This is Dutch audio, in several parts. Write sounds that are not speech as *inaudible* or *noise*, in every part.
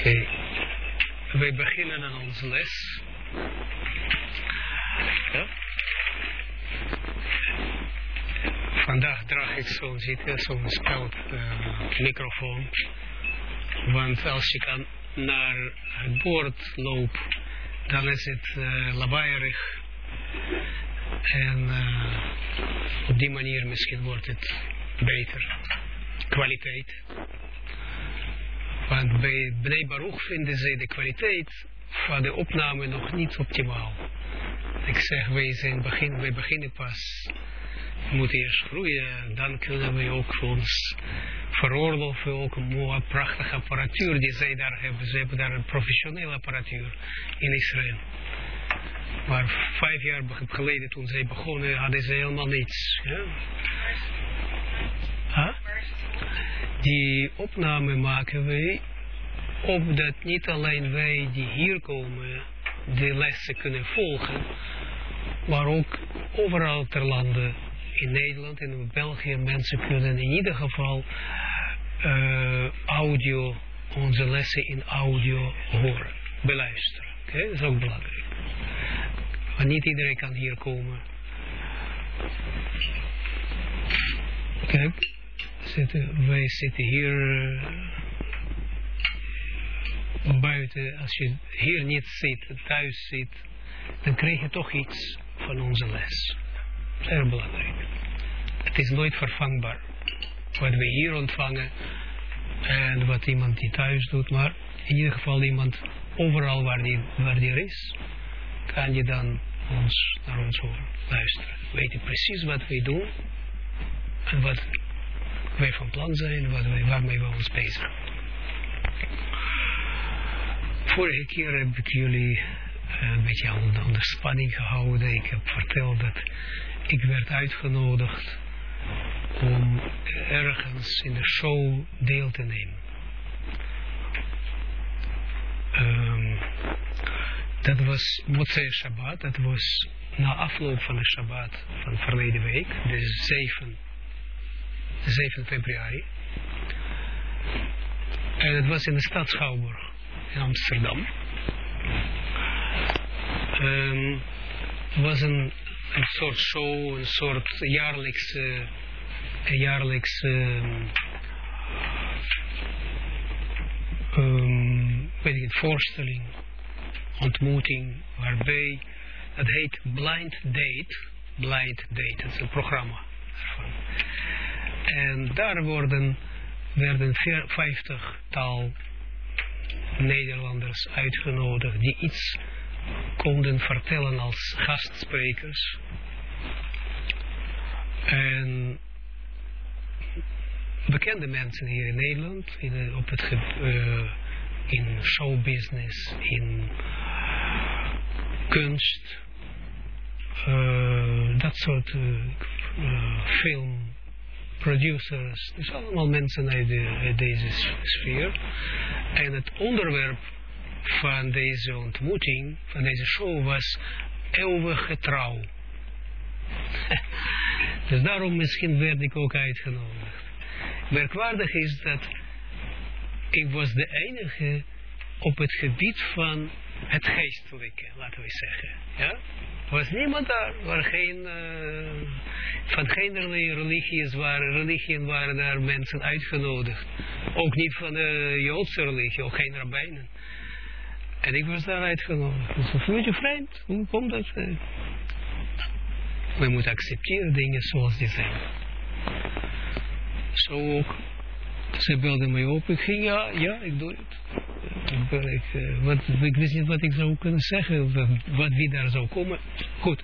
Oké. Wij beginnen aan onze les. Ja. Vandaag draag ik zo'n zo'n spout uh, microfoon. Want als ik aan, naar het boord loop, dan is het uh. En uh, op die manier misschien wordt het beter. Kwaliteit. Want bij Bnei Baruch vinden ze de kwaliteit van de opname nog niet optimaal. Ik zeg, wij, zijn begin, wij beginnen pas, we moeten eerst groeien, dan kunnen we ook ons veroorloven, ook een mooie, prachtige apparatuur die zij daar hebben. Ze hebben daar een professionele apparatuur in Israël. Maar vijf jaar geleden, toen zij begonnen, hadden ze helemaal niets. Ja? Die opname maken wij, opdat niet alleen wij die hier komen, de lessen kunnen volgen, maar ook overal ter lande, in Nederland en in België, mensen kunnen in ieder geval uh, audio, onze lessen in audio horen, beluisteren. Oké, okay? dat is ook belangrijk. Maar niet iedereen kan hier komen. Kijk, zitten, wij zitten hier uh, buiten. Als je hier niet zit, thuis zit, dan krijg je toch iets van onze les. Zeer belangrijk. Het is nooit vervangbaar. Wat we hier ontvangen en wat iemand die thuis doet, maar in ieder geval iemand overal waar die, waar die er is, kan je dan ons, naar ons horen, luisteren. Weet je precies wat wij doen en wat wij van plan zijn, wat wij, waarmee we ons bezig Vorige keer heb ik jullie een beetje onder spanning gehouden. Ik heb verteld dat ik werd uitgenodigd om ergens in de show deel te nemen. Um, dat was Motzei Shabbat, dat was na afloop van de Shabbat van verleden week, de 7, 7 februari. En het was in de stad Schouwburg in Amsterdam. Um, het was een, een soort show, een soort jaarlijks, jaarlijks um, um, weet ik het, voorstelling, ontmoeting, waarbij, dat heet Blind Date, Blind Date, dat is een programma ervan. En daar worden, werden vijftigtal Nederlanders uitgenodigd die iets konden vertellen als gastsprekers. En bekende mensen hier in Nederland, in, op het, uh, in showbusiness, in kunst, uh, dat soort uh, film producers, dus allemaal mensen uit, de, uit deze sfeer. En het onderwerp van deze ontmoeting, van deze show, was eeuwige trouw. *laughs* dus daarom misschien werd ik ook uitgenodigd. Merkwaardig is dat ik was de enige op het gebied van het geestelijke, laten we zeggen. Ja? Was niemand daar, waar geen, uh, van geen religies waren, religieën waren daar mensen uitgenodigd. Ook niet van de Joodse religie, ook geen rabbijnen. En ik was daar uitgenodigd. Dus een beetje vreemd. Hoe komt dat? We moeten accepteren dingen zoals die zijn. Zo ook. Ze belden mij op. Ik ging, ja, ja, ik doe het. Ik, uh, wat, ik wist niet wat ik zou kunnen zeggen. Wat, wie daar zou komen. Goed.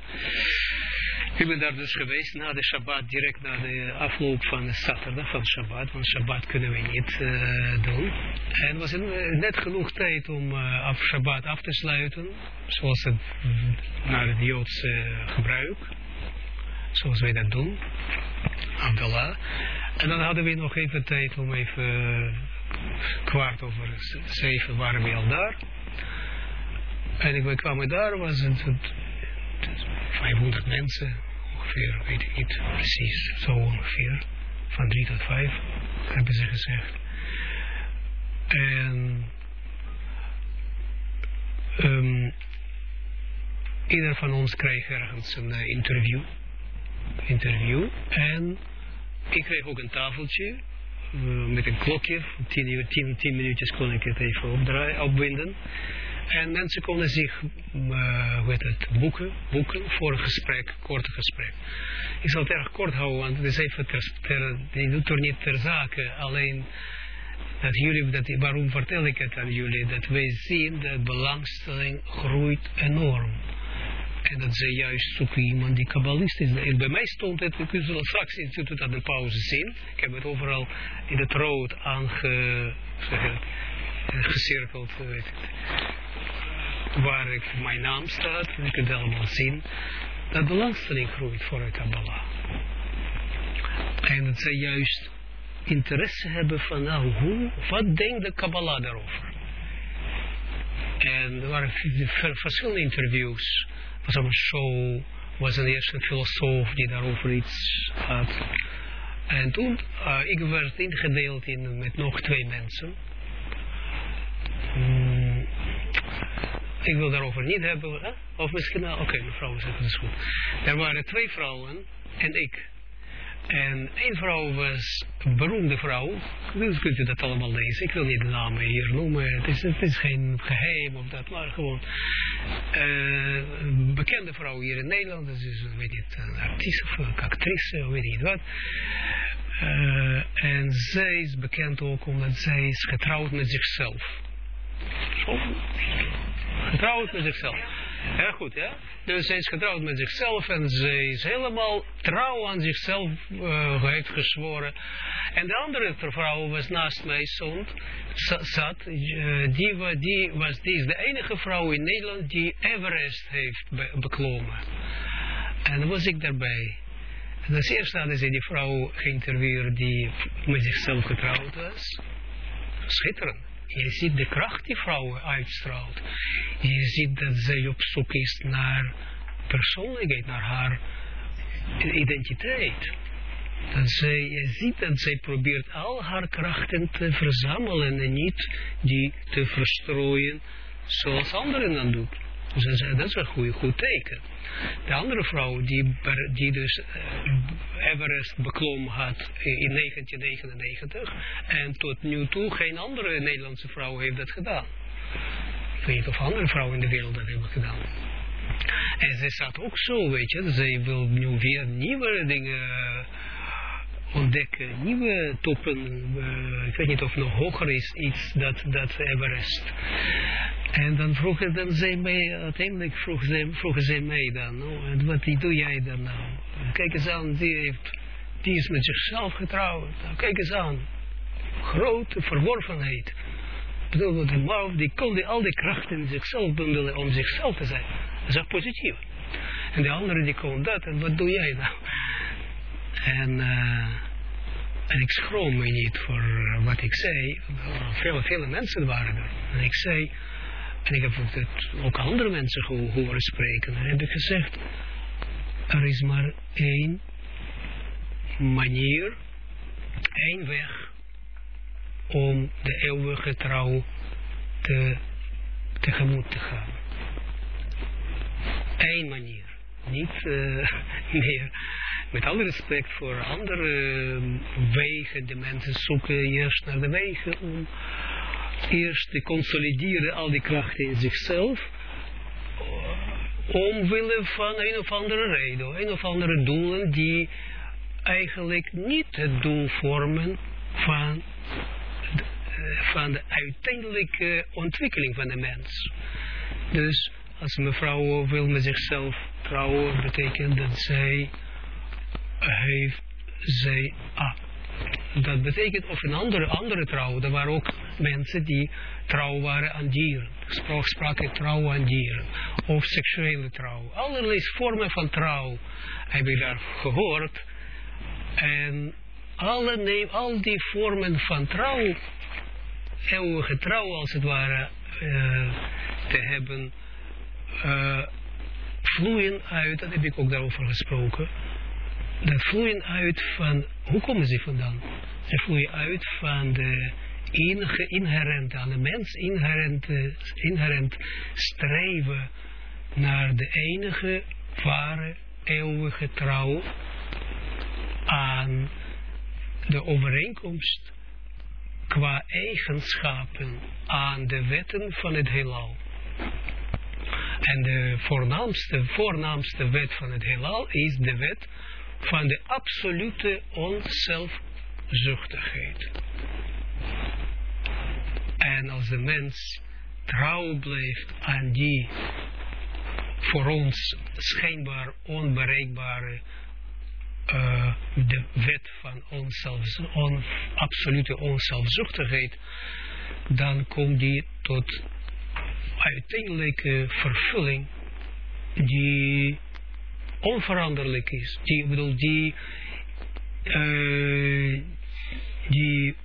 Ik ben daar dus geweest na de Shabbat, direct na de afloop van de zaterdag van Shabbat, want Shabbat kunnen we niet uh, doen. En het was een, net genoeg tijd om af Shabbat af te sluiten, zoals het naar het Joodse gebruik, zoals wij dat doen. Abdallah. En dan hadden we nog even tijd om even uh, kwart over zeven waren we al daar. En we kwamen daar, was het, het 500 mensen, ongeveer, weet ik niet precies, zo ongeveer, van drie tot vijf, hebben ze gezegd. En um, ieder van ons krijgt ergens een uh, interview. Interview. En ik kreeg ook een tafeltje uh, met een klokje. Tien, tien, tien minuutjes kon ik het even opdraaien, opwinden. En mensen konden zich uh, het, boeken, boeken voor een gesprek, korte gesprek. Ik zal het erg kort houden, want het is even ter, ter, er niet ter zake. Alleen dat jullie, dat, waarom vertel ik het aan jullie? Dat wij zien dat belangstelling groeit enorm. En dat ze juist zoeken iemand die kabbalist is. Bij mij stond het, ik zal straks aan de pauze zien. Ik heb het overal in het rood aange, gecirkeld, weet ik waar ik, mijn naam staat, je kunt het allemaal zien, dat belangstelling groeit voor de Kabbalah. En dat ze juist interesse hebben van, nou, hoe, wat denkt de Kabbalah daarover? En er waren verschillende interviews. Een show, was een eerste filosoof die daarover iets had. En toen, ik werd ingedeeld in, met nog twee mensen. Hmm ik wil daarover niet hebben, hè? of misschien wel, oké, okay, mevrouw zegt het is goed. Er waren twee vrouwen en ik. En één vrouw was een beroemde vrouw, dus kunt u dat allemaal lezen. Ik wil niet de namen hier noemen, het is, het is geen geheim of dat, maar gewoon uh, een bekende vrouw hier in Nederland. Dus is, weet niet, een artiest of een actrice, weet niet wat. Uh, en zij is bekend ook omdat zij is getrouwd met zichzelf. Zo, Getrouwd met zichzelf. Heel goed, ja? Dus zij is getrouwd met zichzelf en ze is helemaal trouw aan zichzelf uh, heeft gezworen. En de andere vrouw was naast mij stond, zat, uh, die, die, was, die de enige vrouw in Nederland die Everest heeft be beklommen. En was ik daarbij. En als eerste hadden ze die vrouw geïnterviewd die met zichzelf getrouwd was. Schitterend. Je ziet de kracht die vrouw uitstraalt. Je ziet dat zij op zoek is naar persoonlijkheid, naar haar identiteit. Dat zij, je ziet dat zij probeert al haar krachten te verzamelen en niet die te verstrooien zoals anderen dan doen. Dus dat is een goede, goed teken. De andere vrouw die, die dus uh, Everest beklom had in 1999 en tot nu toe geen andere Nederlandse vrouw heeft dat gedaan. Ik weet niet of andere vrouwen in de wereld dat hebben gedaan. En zij staat ook zo, weet je, zij wil nu weer nieuwe dingen ontdekken, nieuwe toppen. Uh, ik weet niet of nog hoger is iets dat, dat Everest. En dan vroegen dan zij mij, uiteindelijk vroegen zij, vroegen zij mij dan, oh, en wat doe jij dan nou? Kijk eens aan, die, heeft, die is met zichzelf getrouwd. Nou, kijk eens aan, grote verworvenheid. Ik bedoel, die man, die kon al die krachten in zichzelf bundelen om zichzelf te zijn. Dat is positief. En de andere die kon dat, en wat doe jij nou? En, uh, en ik schroom me niet voor wat ik zei. Vele, mensen waren er. En ik zei, en ik heb ook andere mensen horen spreken. En heb ik gezegd, er is maar één manier, één weg om de eeuwige trouw te, tegemoet te gaan. Eén manier. Niet uh, *laughs* meer met alle respect voor andere wegen, de mensen zoeken eerst naar de wegen om eerst te consolideren al die krachten in zichzelf, omwille van een of andere reden, een of andere doelen die eigenlijk niet het doel vormen van de, van de uiteindelijke ontwikkeling van de mens. Dus als een mevrouw wil met zichzelf trouwen, betekent dat zij heeft zij ah, dat betekent of een andere, andere trouw. Er waren ook mensen die trouw waren aan dieren. Sprak, spraken trouw aan dieren. Of seksuele trouw. Allerlei vormen van trouw heb ik daar gehoord. En alle, neem, al die vormen van trouw, eeuwige trouw als het ware, uh, te hebben, uh, vloeien uit, dat heb ik ook daarover gesproken, dat vloeien uit van, hoe komen ze vandaan? Ze vloeien uit van de inherent aan de mens, inherent, inherent streven naar de enige ware eeuwige trouw aan de overeenkomst qua eigenschappen aan de wetten van het heelal. En de voornaamste, voornaamste wet van het heelal is de wet van de absolute onzelfzuchtigheid. En als de mens trouw blijft aan die voor ons schijnbaar onbereikbare uh, de wet van onzelfs, on, absolute onzelfzuchtigheid, dan komt die tot uiteindelijke vervulling die onveranderlijk is. Die, bedoel, die, uh, die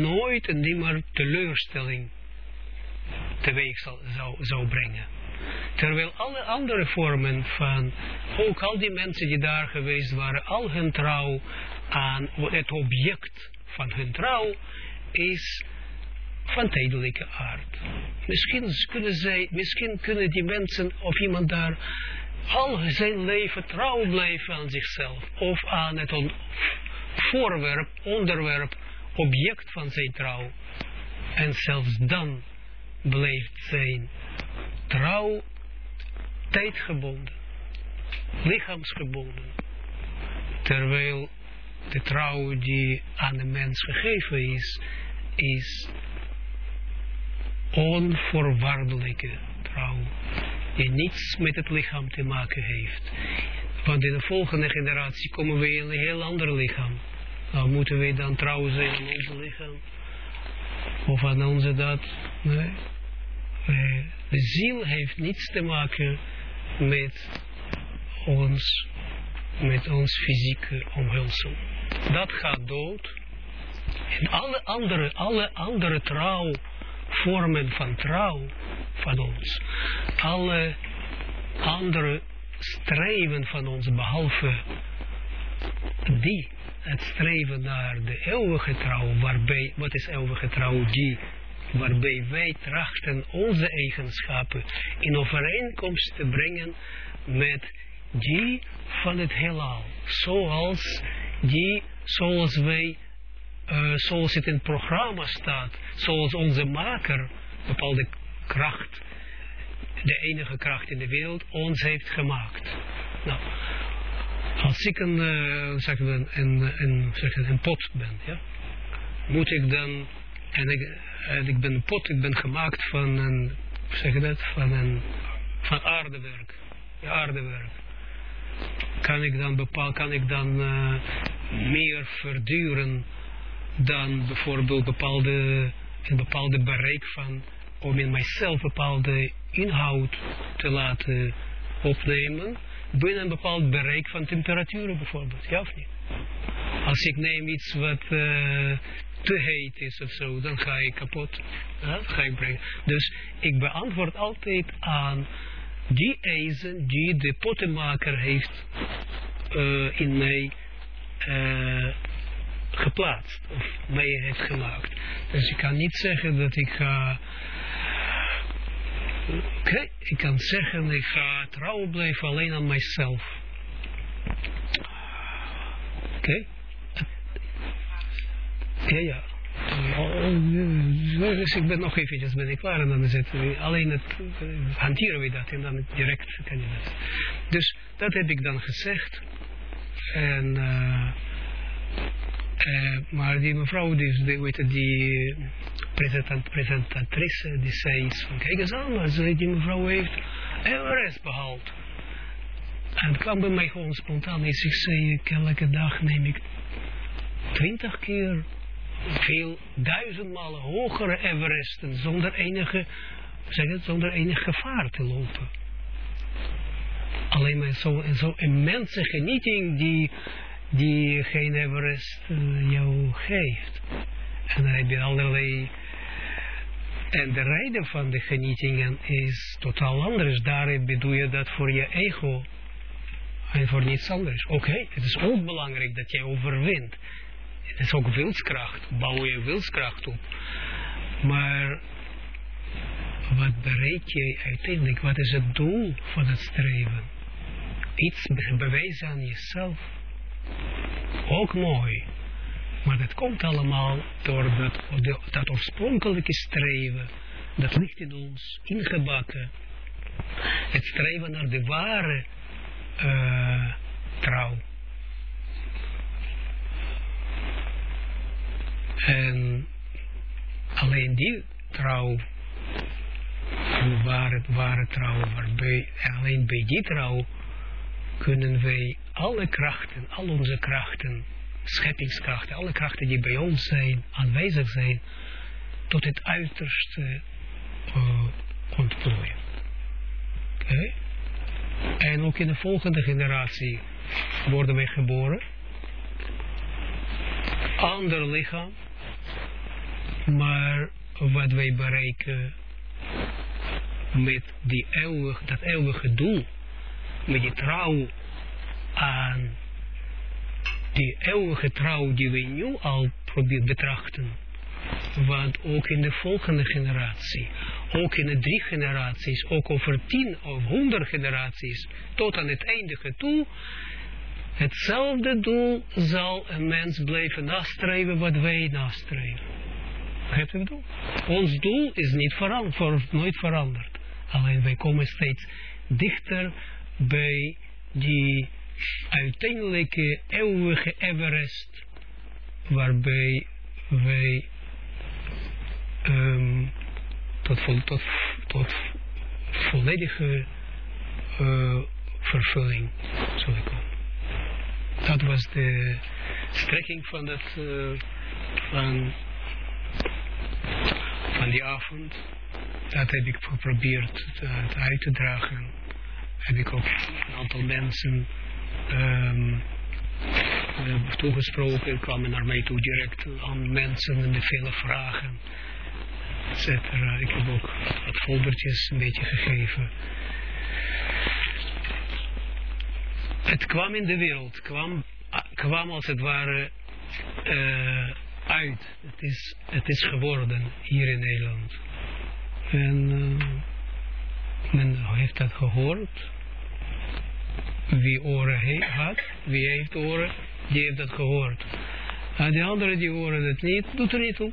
nooit en nimmer teleurstelling teweeg zal, zou, zou brengen. Terwijl alle andere vormen van, ook al die mensen die daar geweest waren, al hun trouw aan het object van hun trouw is van tijdelijke aard. Misschien kunnen zij, misschien kunnen die mensen of iemand daar al zijn leven trouw blijven aan zichzelf of aan het voorwerp, onderwerp, object van zijn trouw. En zelfs dan blijft zijn trouw tijdgebonden, lichaamsgebonden. Terwijl de trouw die aan de mens gegeven is, is onvoorwaardelijke trouw, die niets met het lichaam te maken heeft. Want in de volgende generatie komen we in een heel ander lichaam. Nou moeten we dan trouw zijn aan ons lichaam. Of aan onze dat. Nee. De ziel heeft niets te maken met ons, met ons fysieke omhulsel. Dat gaat dood. En alle andere, alle andere trouw, vormen van trouw van ons, alle andere streven van ons, behalve die, het streven naar de eeuwige trouw, waarbij, wat is eeuwige trouw? Die waarbij wij trachten onze eigenschappen in overeenkomst te brengen met die van het heelal. Zoals die, zoals wij, uh, zoals het in het programma staat, zoals onze maker bepaalde kracht, de enige kracht in de wereld, ons heeft gemaakt. Nou, als ik een, uh, zeg een, een, een, zeg een pot ben, ja, moet ik dan, en ik, en ik ben pot, ik ben gemaakt van een, zeg dat, van een, van aardewerk. Aardewerk. Kan ik dan bepaal, kan ik dan uh, meer verduren dan bijvoorbeeld bepaalde, een bepaalde bereik van, om in mijzelf bepaalde inhoud te laten opnemen, binnen een bepaald bereik van temperaturen bijvoorbeeld, ja of niet? Als ik neem iets wat uh, te heet is of zo, dan ga ik kapot. Ga ik brengen. Dus ik beantwoord altijd aan die eisen die de pottenmaker heeft uh, in mij uh, geplaatst. Of mij heeft gemaakt. Dus ik kan niet zeggen dat ik ga... Oké, ik kan zeggen ik ga trouw blijven alleen aan mijzelf. Oké. Ja, ja. Dus ik ben nog eventjes ben ik klaar en dan is het alleen het hanteren we dat en dan direct kan je dat. Dus dat heb ik dan gezegd. En uh, uh, maar die mevrouw, die, die, weet die presentant, presentatrice, die zei iets van, kijk eens aan, die mevrouw heeft Everest behaald. En het kwam bij mij gewoon spontaan. Ik zei, elke dag neem ik twintig keer veel duizendmalen hogere Everesten zonder enige, zeg het, zonder enig gevaar te lopen. Alleen maar zo'n zo immense genieting die, die geen Everest uh, jou geeft. En dan heb je allerlei... En de reden van de genietingen is totaal anders. Daar bedoel je dat voor je ego en voor niets anders. Oké, okay, het is ook belangrijk dat jij overwint het is ook wilskracht, bouw je wilskracht op. Maar wat bereik je uiteindelijk? Wat is het doel van het streven? Iets bewijzen aan jezelf. Ook mooi. Maar dat komt allemaal door dat, dat oorspronkelijke streven. Dat ligt in ons ingebakken. Het streven naar de ware uh, trouw. En alleen die trouw, een ware, ware trouw, waarbij, alleen bij die trouw kunnen wij alle krachten, al onze krachten, scheppingskrachten, alle krachten die bij ons zijn, aanwezig zijn, tot het uiterste uh, ontplooien. Oké? En ook in de volgende generatie worden wij geboren. Ander lichaam. Maar wat wij bereiken met die eeuwig, dat eeuwige doel, met die trouw aan die eeuwige trouw die we nu al proberen betrachten. Want ook in de volgende generatie, ook in de drie generaties, ook over tien of honderd generaties, tot aan het eindige toe, hetzelfde doel zal een mens blijven nastreven wat wij nastreven. Begrijpt u het doel? Ons doel is niet veranderd, nooit veranderd. Alleen wij komen steeds dichter bij die uiteindelijke eeuwige Everest, waarbij wij um, tot, tot, tot volledige uh, vervulling zullen komen. Dat was de strekking van, dat, uh, van, van die avond. Dat heb ik geprobeerd uit te dragen. Heb ik ook een aantal mensen um, toegesproken, kwamen naar mij toe direct aan mensen en de vele vragen, etc. Ik heb ook wat foldertjes een beetje gegeven. Het kwam in de wereld, kwam, kwam als het ware uh, uit. Het is, het is geworden hier in Nederland. En uh, men heeft dat gehoord wie oren he had, wie heeft oren, die heeft dat gehoord. En de anderen die horen het niet, doet er niet toe.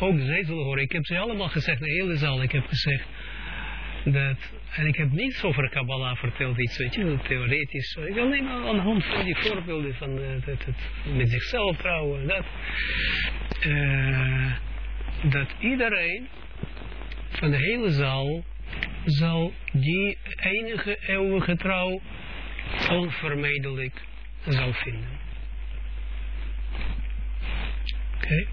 Ook zij zullen horen. Ik heb ze allemaal gezegd, de hele zaal, ik heb gezegd dat, en ik heb niets over Kabbalah verteld, iets, weet je, theoretisch. Ik alleen aan de hand van die voorbeelden van het, het met zichzelf trouwen, dat, uh, dat iedereen van de hele zaal zal die enige eeuwige trouw onvermijdelijk zou vinden. Oké. Okay.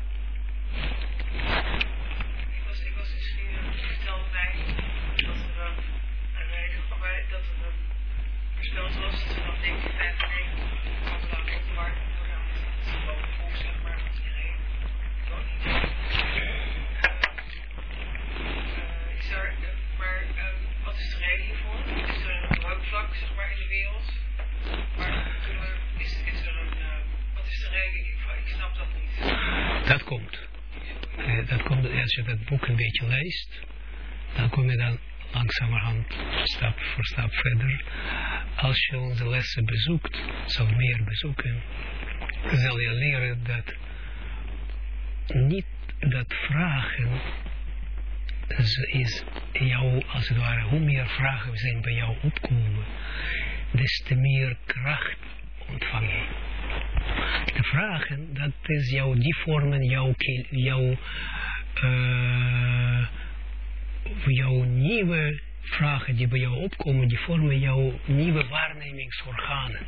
Ik ik dat er een, dat er een was dat er Dat komt. Eh, dat komt als je dat boek een beetje leest, dan kom je dan langzamerhand stap voor stap verder. Als je onze lessen bezoekt, zal meer bezoeken, zal je leren dat niet dat vragen is jou, als het ware, hoe meer vragen zijn bij jou opkomen, des te meer kracht ontvang je. De vragen, dat is jouw, die vormen jouw, jouw, uh, jouw nieuwe vragen die bij jou opkomen, die vormen jouw nieuwe waarnemingsorganen.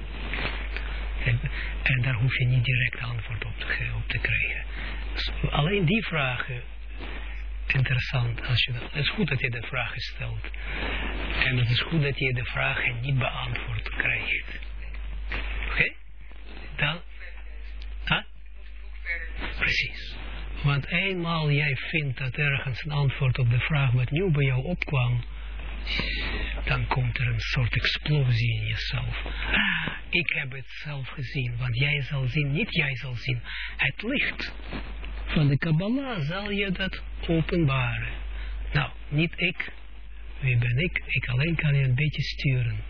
En, daar hoef je niet direct antwoord op te, op te krijgen. Dus alleen die vragen interessant. Als je dat, het is goed dat je de vragen stelt. En het is goed dat je de vragen niet beantwoord krijgt. Oké? Dan... Precies. Want eenmaal jij vindt dat ergens een antwoord op de vraag wat nieuw bij jou opkwam, dan komt er een soort explosie in jezelf. Ah, ik heb het zelf gezien, want jij zal zien, niet jij zal zien. Het licht van de Kabbalah zal je dat openbaren. Nou, niet ik. Wie ben ik? Ik alleen kan je een beetje sturen.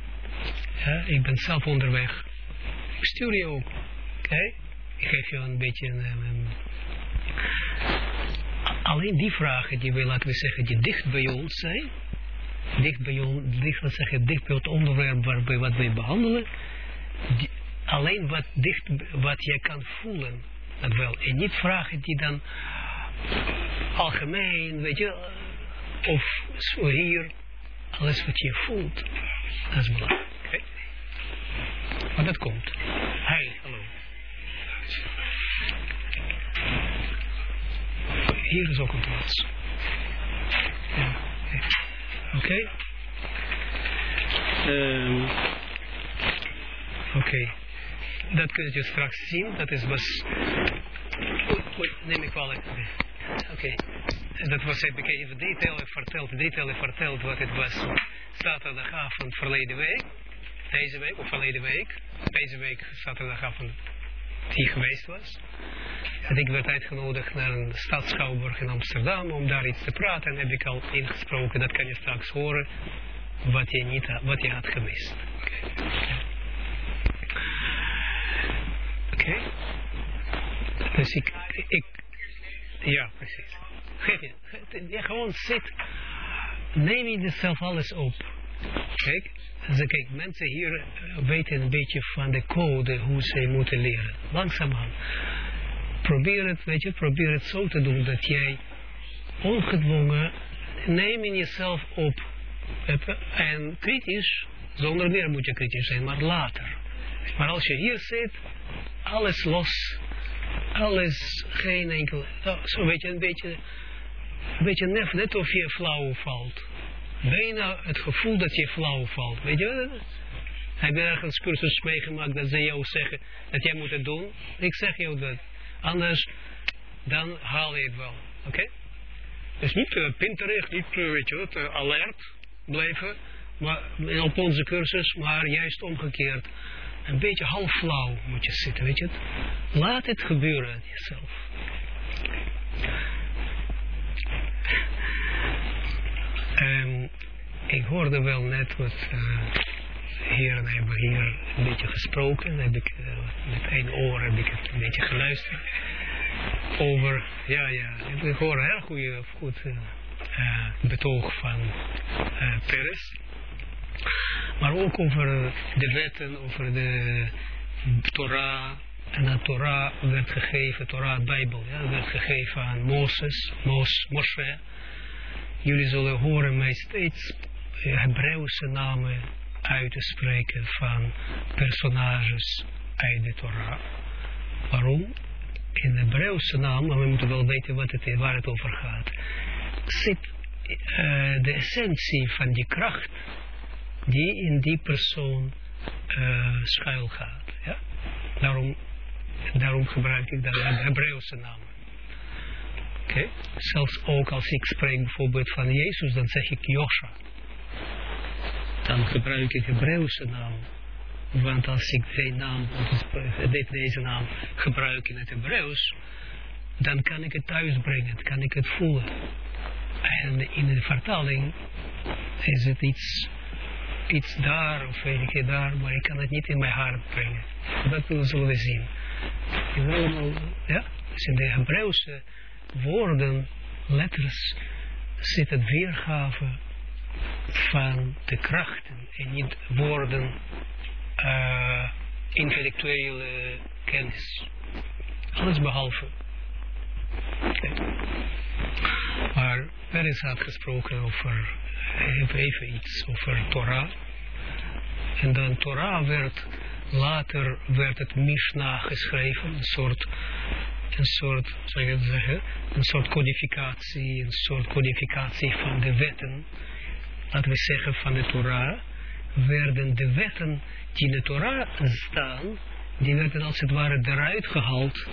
Ja, ik ben zelf onderweg. Ik stuur je ook. Oké? Ik geef je een beetje een, een, alleen die vragen die we, laten we zeggen, die dicht bij ons zijn, dicht bij ons, dicht, zeggen, dicht bij het onderwerp waarbij wat wij behandelen, alleen wat dicht, wat je kan voelen, dat wel. En niet vragen die dan algemeen, weet je, of zo hier, alles wat je voelt, dat is belangrijk. Maar dat komt. Hey, hallo. Hier is ook een plaats. Ja. Oké. Okay. Um, Oké. Dat kun je straks zien. Dat is was... Oei, neem ik kwalijk. Oké. Okay. Dat was, heb ik even detail verteld, detail verteld wat het was zaterdagavond verleden week. Deze week, of verleden week. Deze week, zaterdagavond, die geweest was. En ik werd uitgenodigd naar een stadschouwburg in Amsterdam om daar iets te praten. En heb ik al ingesproken, dat kan je straks horen, wat je, niet had, wat je had gemist. Oké. Okay. Dus ik, ik, ja, precies. Geef je, ja, gewoon zit, neem je jezelf alles op. Kijk, dus kijk, mensen hier weten een beetje van de code, hoe ze moeten leren. Langzaamaan probeer het, weet je, probeer het zo te doen dat jij ongedwongen neem in jezelf op en kritisch, zonder meer moet je kritisch zijn, maar later. Maar als je hier zit, alles los, alles, geen enkel, oh, zo weet je, een beetje, een beetje nef, net of je flauw valt. Bijna het gevoel dat je flauw valt, weet je heb je ergens cursus meegemaakt dat ze jou zeggen dat jij moet het doen? Ik zeg jou dat. Anders, dan haal je het wel. Oké? Dus niet uh, pinterig, niet uh, weet je wat, uh, alert blijven. Maar op onze cursus, maar juist omgekeerd. Een beetje half flauw moet je zitten, weet je het. Laat het gebeuren jezelf. Um, ik hoorde wel net wat heren hebben hier een beetje gesproken. Heb ik, uh, met één oor heb ik het een beetje geluisterd. Over, ja, ja, ik hoor een heel goede, goed uh, betoog van uh, Peres. Maar ook over de wetten, over de Torah. En de Torah werd gegeven, Torah, Bijbel, ja, werd gegeven aan Mozes, Mos, Moshe. Jullie zullen horen mij steeds Hebreeuwse namen uit te spreken van personages uit de Torah. Waarom? In Hebreeuwse naam, maar we moeten wel weten wat het, waar het over gaat, zit uh, de essentie van die kracht die in die persoon uh, schuil gaat. Ja? Daarom, daarom gebruik ik dan Hebreeuwse naam. Okay? Zelfs ook als ik spreek bijvoorbeeld van Jezus, dan zeg ik Joshua dan gebruik ik Hebreeuwse naam. Want als ik deze naam, deze naam gebruik in het Hebreeuws, dan kan ik het thuisbrengen, kan ik het voelen. En in de vertaling is het iets, iets daar of weet ik daar, maar ik kan het niet in mijn hart brengen. Dat zullen we zien. Ja? Dus in de Hebreeuwse woorden, letters, zit het weergave van de krachten en niet woorden uh, intellectuele kennis. Alles behalve. Maar Peres had gesproken over even iets over Torah. En dan Torah werd, later werd het Mishnah geschreven, een soort, een soort, zou je zeggen, een soort codificatie, een soort codificatie van de wetten. Laten we zeggen, van de Torah, werden de wetten die in de Torah staan, die werden als het ware eruit gehaald,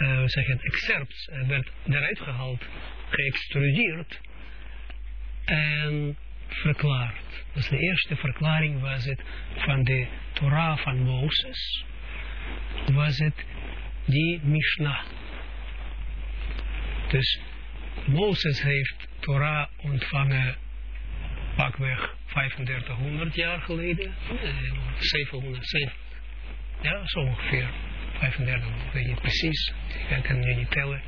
uh, zeg het, excerpts, uh, werd eruit gehaald, geëxtrudeerd, en verklaard. Dus de eerste verklaring was het van de Torah van Mozes, was het die Mishnah. Dus Mozes heeft Torah ontvangen pakweg 3500 jaar geleden, 707, ja, zo ongeveer, 35, ik weet niet precies, ik kan je niet tellen,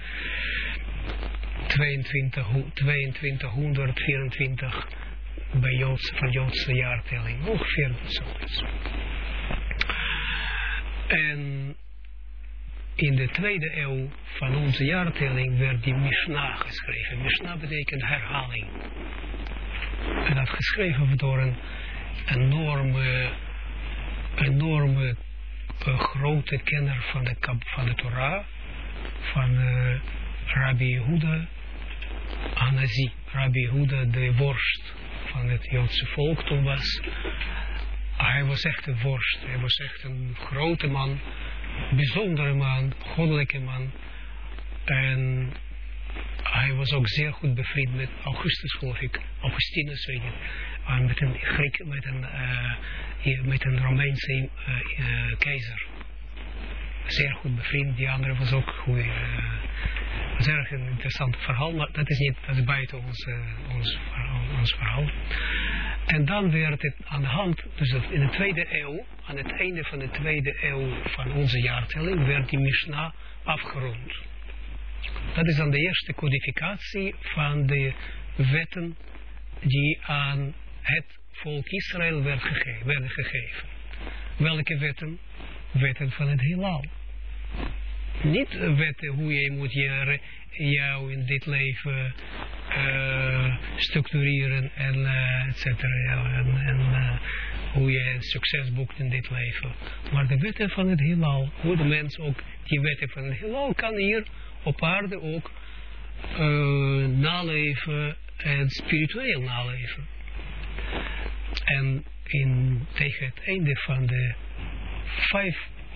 22, 2224 bij Joods, van Joodse jaartelling, ongeveer zo. En in de tweede eeuw van onze jaartelling werd die Mishnah geschreven. Mishnah betekent herhaling. En dat geschreven door een enorme, enorme uh, grote kenner van de, van de Torah, van uh, Rabbi Yehuda Anazi. Rabbi Yehuda de worst van het Joodse volk toen was. Hij was echt een worst, hij was echt een grote man, bijzondere man, goddelijke man. En hij was ook zeer goed bevriend met Augustus, geloof ik. Augustinus, weet je. Uh, met een Griek, met een, uh, met een Romeinse uh, keizer. Zeer goed bevriend. Die andere was ook goed. dat is erg een interessant verhaal, maar dat is niet, dat is buiten ons, ons, ons verhaal. En dan werd het aan de hand, dus in de tweede eeuw, aan het einde van de tweede eeuw van onze jaartelling, werd die Mishnah afgerond. Dat is dan de eerste codificatie van de wetten die aan het volk Israël werd werden gegeven. Welke wetten? Wetten van het heelal. Niet wetten hoe je moet je, jou in dit leven uh, structureren en uh, et cetera. En, uh, hoe je succes boekt in dit leven. Maar de wetten van het heelal, hoe de mens ook die wetten van het heelal kan hier op aarde ook naleven en spiritueel naleven. En in, tegen het einde van de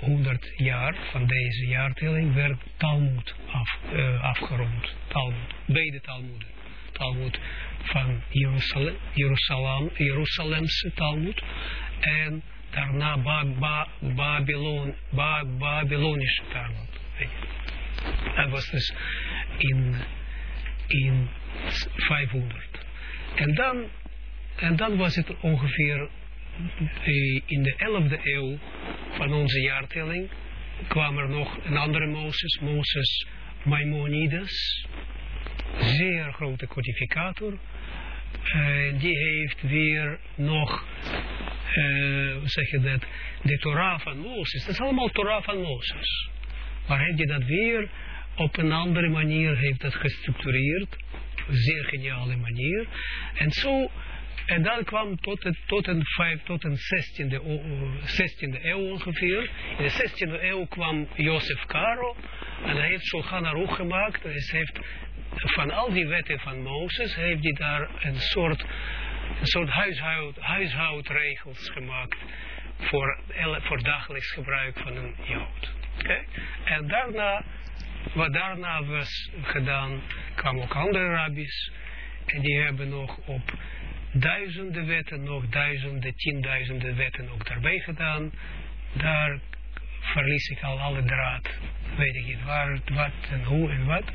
500 jaar van deze jaartelling werd Talmud af, uh, afgerond. Talmud, beide Talmuden. Talmud van Jeruzalem, Jeruzalem, Jeruzalemse Talmud en daarna ba, Babylon, ba, Babylonische Talmud. Dat was dus in, in 500. En dan, en dan was het ongeveer in de 11e eeuw van onze jaartelling kwam er nog een andere Mozes, Mozes Maimonides, zeer grote codificator. Uh, die heeft weer nog, uh, zeg je dat, de Torah van Mozes. Dat is allemaal Torah van Mozes. Maar heeft je dat weer op een andere manier heeft dat gestructureerd. Zeer geniale manier. En zo, en dan kwam tot, het, een, vijf, tot een 16e, 16e eeuw ongeveer. In de 16e eeuw kwam Jozef Caro. En hij heeft Shulchan Aruch gemaakt. Hij heeft van al die wetten van Mozes, heeft hij daar een soort, een soort huishoud, huishoudregels gemaakt. Voor, voor dagelijks gebruik van een Jood. Okay? En daarna, wat daarna was gedaan, kwamen ook andere rabbis. En die hebben nog op duizenden wetten, nog duizenden, tienduizenden wetten ook daarbij gedaan. Daar verlies ik al alle draad. Weet ik niet waar, wat en hoe en wat.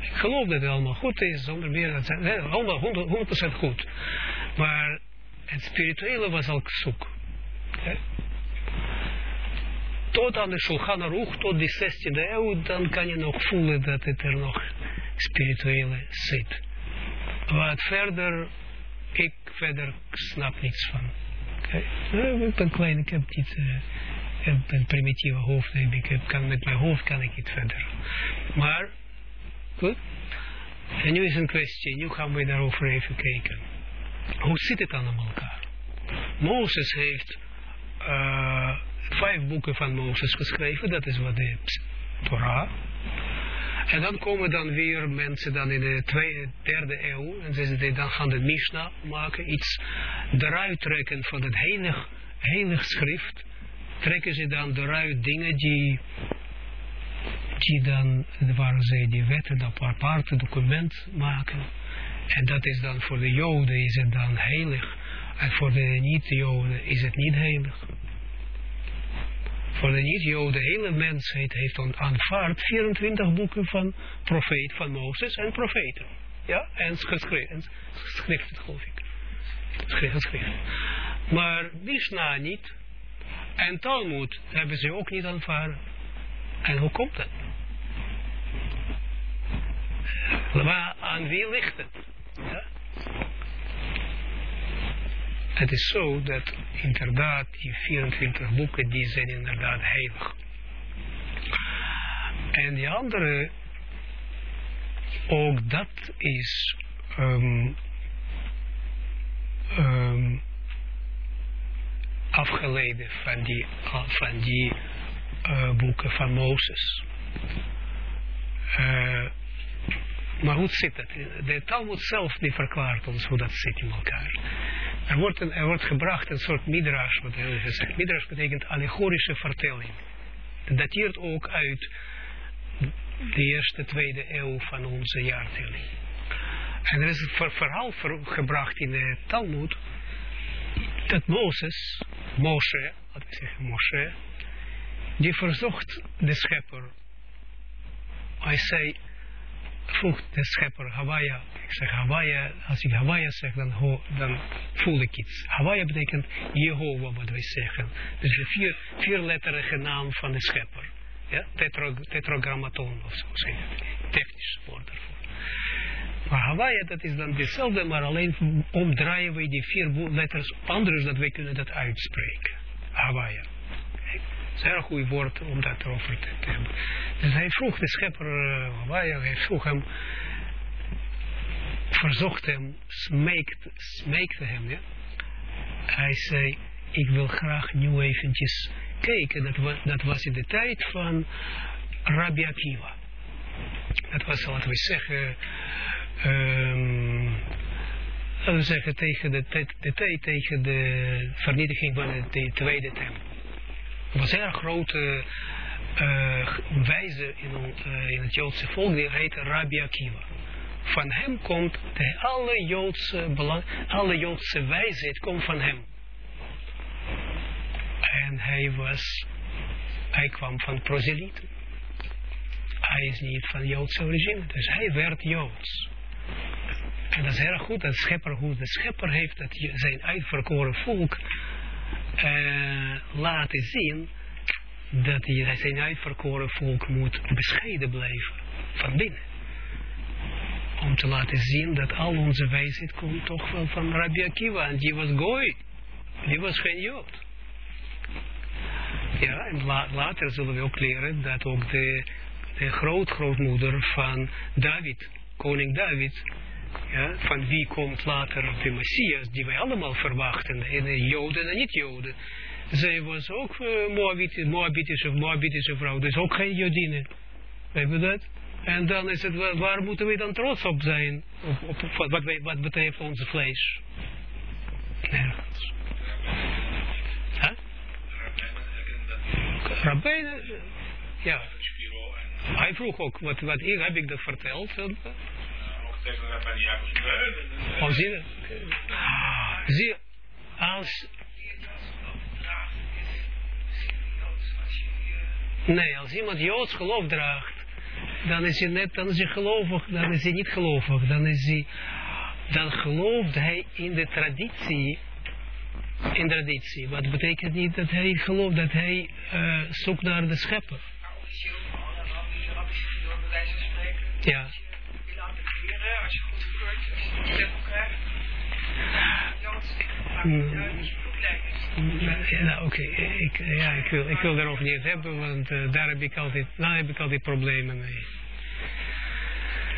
Ik geloof dat het allemaal goed is, zonder meer. Dat zijn, allemaal 100%, goed. Maar het spirituele was al zoek. Okay? tot aan de Shulchan Aruch, tot die 16e eeuw, dan kan je nog voelen dat het er nog spirituele zit. Wat verder, ik verder snap niets van. Okay. ik ben klein, ik heb niet, heb een primitieve hoofd, ik kan, met mijn hoofd kan ik niet verder. Maar, goed. En nu is een kwestie, nu gaan we daarover even kijken. Hoe zit het dan elkaar? Mozes heeft... Uh, vijf boeken van Mozes geschreven, dat is wat de Torah. En dan komen dan weer mensen dan in de tweede, derde eeuw, en ze dan gaan de Mishnah maken, iets eruit trekken van het heilig, heilig schrift, trekken ze dan eruit dingen die, die dan, waar ze die wetten op aparte document maken, En dat is dan voor de Joden is het dan heilig. En voor de niet-Joden is het niet heilig. Voor de niet-Joden, de hele mensheid heeft aanvaard 24 boeken van profeet, van Mozes en profeten. Ja, en geschreven, geschriften geloof ik. Geschreven. Maar Mishnah niet. En Talmud hebben ze ook niet aanvaard. En hoe komt dat? Waar, aan wie ligt het? Ja? Het is zo dat inderdaad die 24 boeken die zijn inderdaad heilig. En die andere, ook dat is um, um, afgeleid van die, van die uh, boeken van Mozes. Uh, maar hoe zit het? De Talmud zelf die verklaart ons hoe dat zit in elkaar. Er wordt, een, er wordt gebracht een soort midrash, wat er gezegd. Midrash betekent allegorische vertelling. Dat dateert ook uit de eerste, tweede eeuw van onze jaartelling. En er is een verhaal gebracht in de Talmud, dat Mozes, Moshe, laten we zeggen Moshe, die verzocht de schepper. Hij zei, vroeg de schepper Hawaii. Ik zeg Hawaii, als ik Hawaii zeg, dan, ho, dan voel ik iets. Hawaii betekent Jehovah, wat wij zeggen. Dus de vier, vierletterige naam van de schepper. Ja, tetragrammaton of zo zeg Technisch woord daarvoor. Maar Hawaii, dat is dan dezelfde, maar alleen omdraaien we die vier letters anders, dat wij kunnen dat uitspreken. Hawaii. Is een goed woord om dat erover te hebben. Dus hij vroeg de schepper, uh, hij vroeg hem, verzocht hem, smeekte, smeekte hem, ja. Hij zei, ik wil graag nu eventjes kijken, dat was, dat was in de tijd van Rabbi Akiva. Dat was, laten we zeggen, laten we zeggen, tegen de, de tijd tegen de vernietiging van de, de tweede tempel een erg grote uh, wijze in, uh, in, het Joodse volk, die heet Rabbi Akiva. Van hem komt de alle Joodse, belang, alle Joodse wijsheid komt van hem. En hij was, hij kwam van proselieten. Hij is niet van Joodse origine, dus hij werd Joods. En dat is heel goed, dat schepper, hoe de schepper heeft dat zijn uitverkoren volk uh, laten zien dat hij zijn uitverkoren volk moet bescheiden blijven van binnen. Om te laten zien dat al onze wijsheid komt toch wel van Rabbi Akiva. En die was gooi. Die was geen Jood. Ja, en later zullen we ook leren dat ook de, de grootgrootmoeder van David, koning David, ja, van wie komt later de Messias, die wij allemaal verwachten, de Joden en niet-Joden. Zij was ook uh, Moabitische, Moabitische, Moabitische vrouw, dus ook geen Jodine. Weet je dat? En dan is het, waar moeten we dan trots op zijn? Op, op, op wat, wat betreft onze vlees? Nergens. Huh? Rabbijnen, ja. Hij vroeg ook, wat, wat heb ik dat verteld? Oh, zie je? Zie als... Nee, als iemand Joods geloof draagt, dan is hij net, dan is hij gelovig, dan is hij niet gelovig, dan is hij, dan gelooft hij in de traditie, in de traditie. Wat betekent niet dat hij gelooft, dat hij uh, zoekt naar de schepper. Ja als je goed groeit, het. Ja, nou, oké, ik, ja, ik, wil, ik wil daarover niet hebben, want uh, daar heb ik altijd, daar heb ik altijd problemen mee.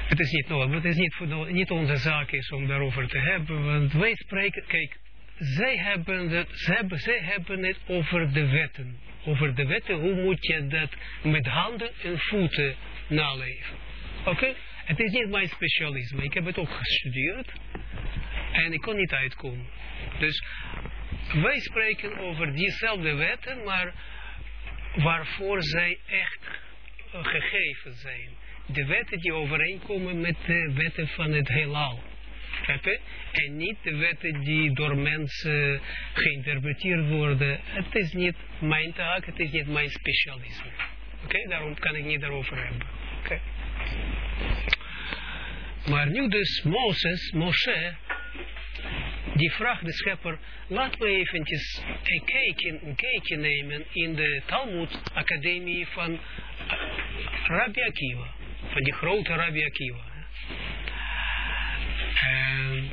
Het is niet nodig, het is niet, voor, niet onze zaak is om daarover te hebben, want wij spreken, kijk, zij hebben, het, zij, hebben, zij hebben het over de wetten. Over de wetten, hoe moet je dat met handen en voeten naleven. Oké? Het is niet mijn specialisme. Ik heb het ook gestudeerd. En ik kon niet uitkomen. Dus wij spreken over diezelfde wetten, maar waarvoor zij echt gegeven zijn. De wetten die overeenkomen met de wetten van het heelal. En niet de wetten die door mensen geïnterpreteerd worden. Het is niet mijn taak, het is niet mijn specialisme. Oké, daarom kan ik niet daarover hebben. Oké. Maar nu dus Mozes, Moshe, die vraagt de schepper, laat me eventjes een kijkje, een kijkje nemen in de Talmud Academie van Rabbi Akiva, van die grote Rabbi Akiva. En,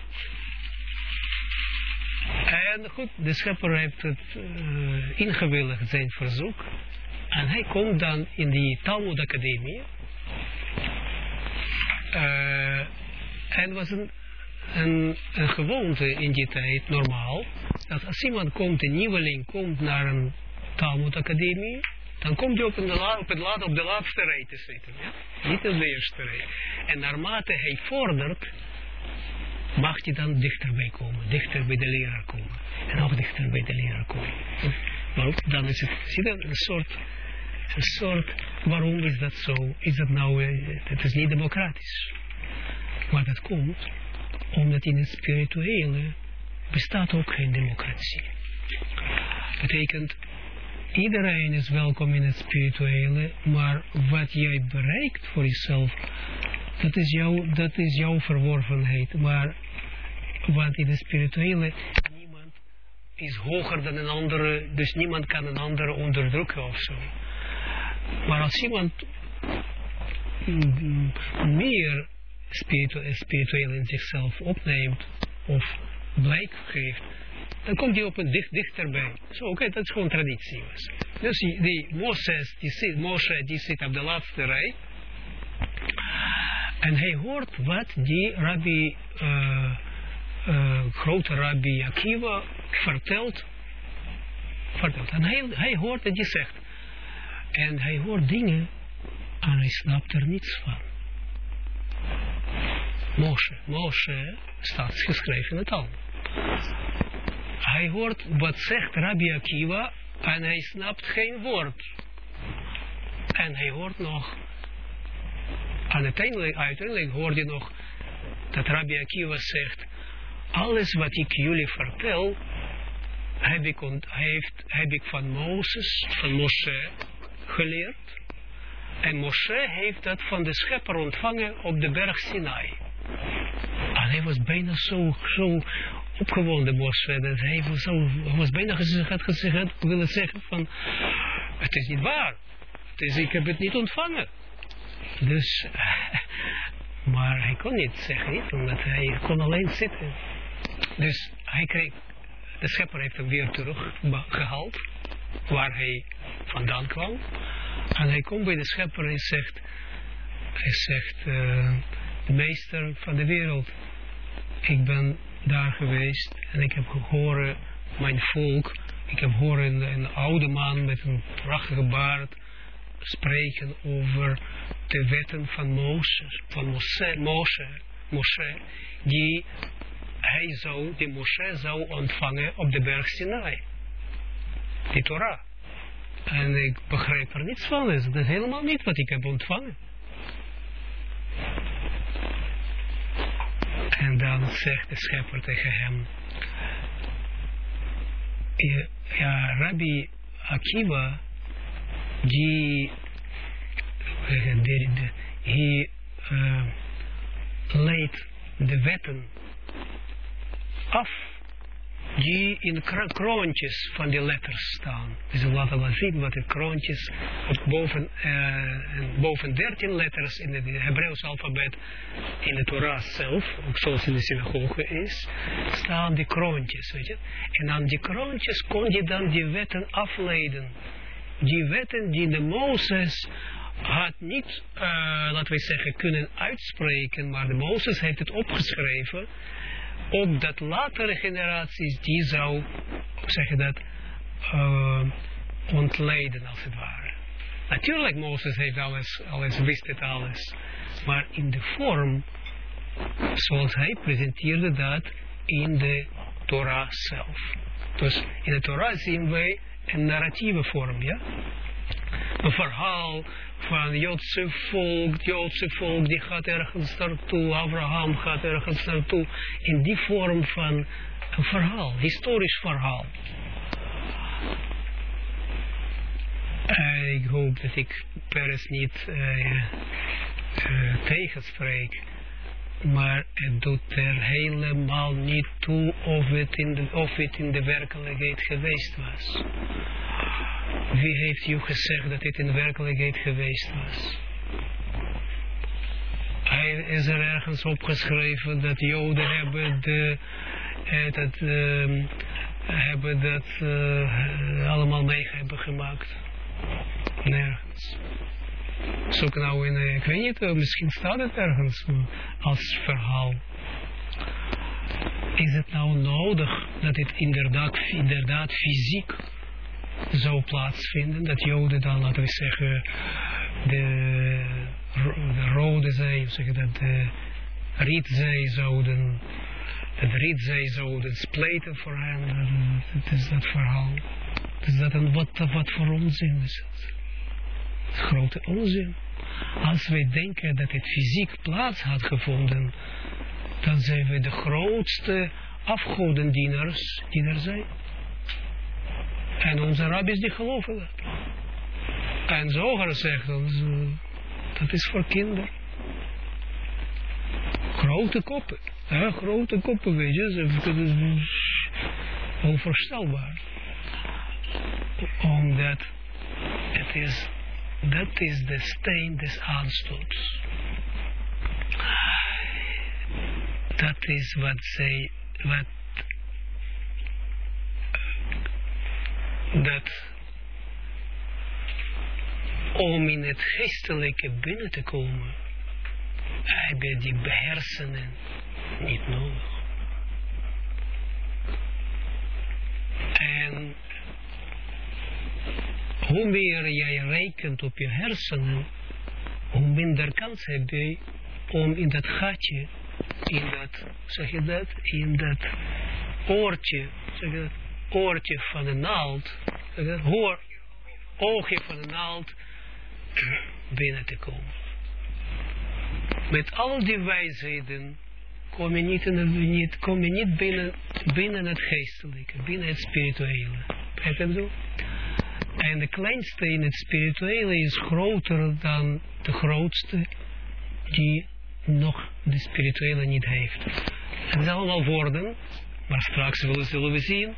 en goed, de schepper heeft het uh, ingewilligd, zijn verzoek. En hij komt dan in die Talmud Academie. Uh, en was een, een, gewoonte in die tijd, normaal, dat als iemand komt, een nieuweling komt naar een Talmud Academie, dan komt hij op, op, de laatste rij te zitten. Ja? Niet op de eerste rij. En naarmate hij vordert, mag hij dan dichterbij komen, dichter bij de leraar komen. En nog dichter bij de leraar komen. Maar dan is het, zie een soort, een soort, waarom is dat zo? Is dat nou, het is niet democratisch. Maar dat komt omdat in het spirituele bestaat ook geen democratie. Betekent, iedereen is welkom in het spirituele, maar wat jij bereikt voor jezelf, dat is, jouw, dat is jouw verworvenheid. Maar want in het spirituele, niemand is hoger dan een andere, dus niemand kan een andere onderdrukken of zo. Maar als iemand meer spiritueel in zichzelf opneemt, of blijk geeft, dan komt hij op een dicht, dichterbij. Zo, oké, dat is gewoon traditie. Dus die Moses, die zit, Moshe, die zit op de laatste. En hij hoort wat die rabbi, uh, uh, grote rabbi Akiva vertelt. vertelt. En hij, hij hoort en die zegt. En hij hoort dingen en hij snapt er niets van. Moshe, Moshe staat geschreven in het al. Hij hoort wat zegt Rabbi Akiva en hij snapt geen woord. En hij hoort nog, en uiteindelijk, uiteindelijk hoort hij nog dat Rabbi Akiva zegt, alles wat ik jullie vertel, heb ik, heb ik van Mozes, van Moshe geleerd. En Moshe heeft dat van de schepper ontvangen op de berg Sinai. En hij was bijna zo, opgewonden, Moshe. Dat hij was, zo, bijna had gezegd, willen zeggen van, het is niet waar. Het is, ik heb het niet ontvangen. Dus, *laughs* maar hij kon niet zeggen, omdat hij kon alleen zitten. Dus hij kreeg, de schepper heeft hem weer teruggehaald, waar hij vandaan kwam. En hij komt bij de schepper en zegt, hij zegt, uh, de meester van de wereld, ik ben daar geweest en ik heb gehoord mijn volk, ik heb gehoord een, een oude man met een prachtige baard spreken over de wetten van Mozes, van Moshe, Moshe, Moshe die hij zou, die Moshe zou ontvangen op de berg Sinai. Die Torah. En ik begrijp er niets van. Dat is helemaal niet wat ik heb ontvangen. En dan zegt de schepper tegen hem. Ja, Rabbi Akiva, die, hij uh, leidt de wetten af die in kroontjes van die letters staan. Dus we laten wel zien wat de kroontjes boven, uh, boven 13 letters in het Hebreeuws alfabet in de Torah zelf, ook zoals in de synagoge is, staan die kroontjes, weet je. En aan die kroontjes kon je dan die wetten afleiden. Die wetten die de Mozes had niet, uh, laten we zeggen, kunnen uitspreken, maar de Mozes heeft het opgeschreven opdat latere generaties die zou, hoe zeg je dat, uh, ontleiden als het ware. Natuurlijk, Mozes heeft alles, alles, wist het alles. Maar in de vorm, zoals hij presenteerde dat in de Torah zelf. Dus in de Torah zien wij een narratieve vorm, ja. een verhaal van Joodse volk, Joodse volk, die gaat ergens naartoe, Abraham gaat ergens naartoe, in die vorm van een verhaal, historisch verhaal. Uh, ik hoop dat ik Peres niet uh, uh, tegenspreek, maar het doet er helemaal niet toe of het, in de, of het in de werkelijkheid geweest was. Wie heeft u gezegd dat dit in werkelijkheid geweest was? Hij is er ergens opgeschreven dat Joden hebben de, eh, dat, uh, hebben dat uh, allemaal mee hebben gemaakt. Nergens. Zoek nou in, ik weet niet, misschien staat het ergens als verhaal. Is het nou nodig dat het inderdaad, inderdaad fysiek zou plaatsvinden, dat Joden dan, laten we zeggen, de, de Rode of zeggen dat de Rietzee zouden, de Rietzee zouden spleten voor hen, dat is dat verhaal. Dus dat een, wat, wat voor onzin is het? Grote onzin. Als wij denken dat het fysiek plaats had gevonden, dan zijn we de grootste afgodendieners die er zijn. En onze rabbis die geloven dat. En Zoger zegt dat is voor kinderen. Grote koppen. Ja, grote koppen, weet je. Dat is onvoorstelbaar. Omdat het is, dat is de steen des aanstoots. Dat is wat zij, wat dat om in het geestelijke binnen te komen, heb je die beheersenen niet nodig. En hoe meer jij rekent op je hersenen, hoe minder kans heb je om in dat gatje, in dat, zeg je dat, in dat oortje, zeg je dat, oortje van de naald, hoor, oogje van de naald binnen te komen. Met al die wijsheden kom je niet, in niet, kom je niet binnen, binnen het geestelijke, binnen het spirituele. Begrijp je bedoel? En de kleinste in het spirituele is groter dan de grootste die nog de spirituele niet heeft. Het zijn allemaal woorden, maar straks zullen we zien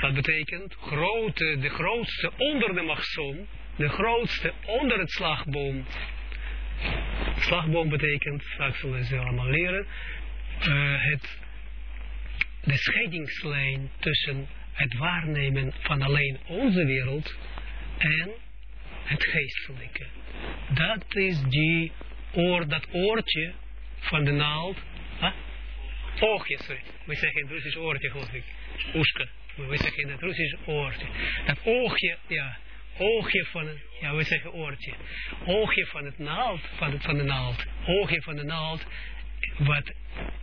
dat betekent grote, de grootste onder de machtsom, de grootste onder het slagboom. Slagboom betekent, straks zullen ze allemaal leren, uh, het, de scheidingslijn tussen het waarnemen van alleen onze wereld en het geestelijke. Dat is die oor, dat oortje van de naald. Huh? Oogje, sorry. We zeggen het Russisch oortje, geloof ik. Oeske we zeggen in het Russisch oortje. Dat oogje, ja, oogje van het, ja, we zeggen oortje. Oogje van het naald, van, het, van de naald. Oogje van de naald, wat,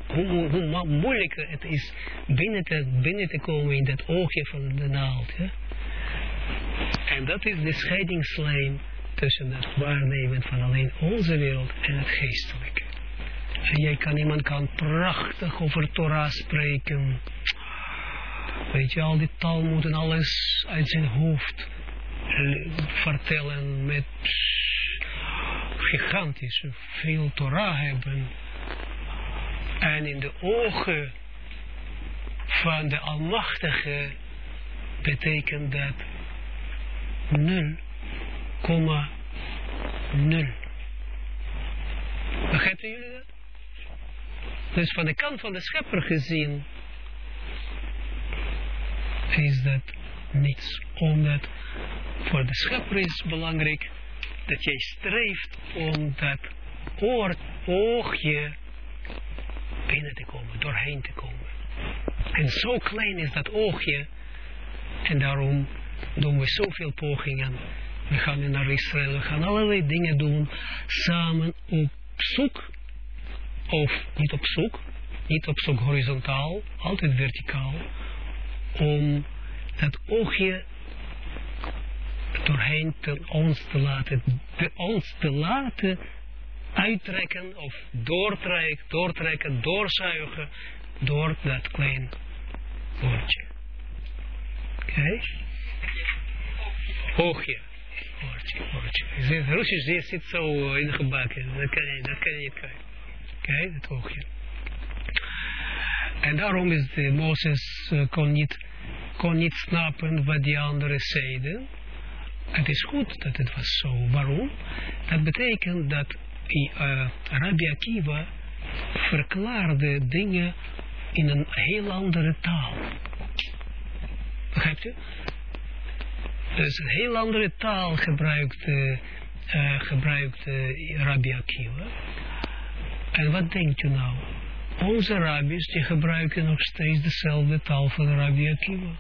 hoe, hoe, moeilijk het is binnen te, binnen te komen in dat oogje van de naald. Ja? En dat is de scheidingslijn tussen het waarnemen van alleen onze wereld en het geestelijke. En jij kan, iemand kan prachtig over Torah spreken Weet je, al die Talmud en alles uit zijn hoofd vertellen met gigantische veel Torah hebben. En in de ogen van de Almachtige betekent dat 0,0. Begrijpen jullie dat? Dus van de kant van de schepper gezien is dat niets. Omdat voor de schepper is belangrijk dat jij streeft om dat oor, oogje binnen te komen, doorheen te komen. En zo klein is dat oogje en daarom doen we zoveel pogingen. We gaan naar Israël, we gaan allerlei dingen doen samen op zoek, of niet op zoek, niet op zoek horizontaal, altijd verticaal, om dat oogje doorheen te, ons te laten, te, ons te laten uittrekken of doortrekken, doortrekken, doorzuigen door dat klein woordje. Oké? Oogje. Woordje, woordje. Het Russisch zit zo uh, ingebakken. Dat kan je, dat kan je niet krijgen. Oké, het oogje. En daarom is de Mozes uh, kon, niet, kon niet snappen wat die anderen zeiden. Het is goed dat het was zo. Waarom? Dat betekent dat uh, Rabbi Akiva verklaarde dingen in een heel andere taal. Begrijpt u? Dus een heel andere taal gebruikte, uh, gebruikte Rabbi Akiva. En wat denkt u nou? Onze rabbis die gebruiken nog steeds dezelfde taal van Rabbi Akiva.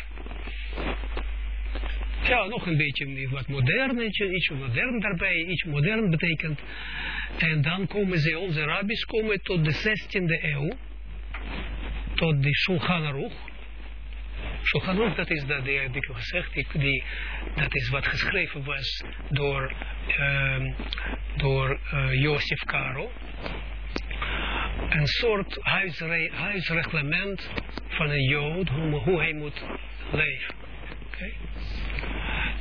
Ja, nog een beetje wat modern, iets modern daarbij, iets modern betekent. En dan komen ze, onze rabbis komen tot de 16e eeuw, tot de Shulchan Aruch. Shulchan Aruch, dat is, dat, die heb ik al gezegd, die, dat is wat geschreven was door, um, door uh, Joseph Caro. Een soort huisre, huisreglement van een Jood, hoe, hoe hij moet leven.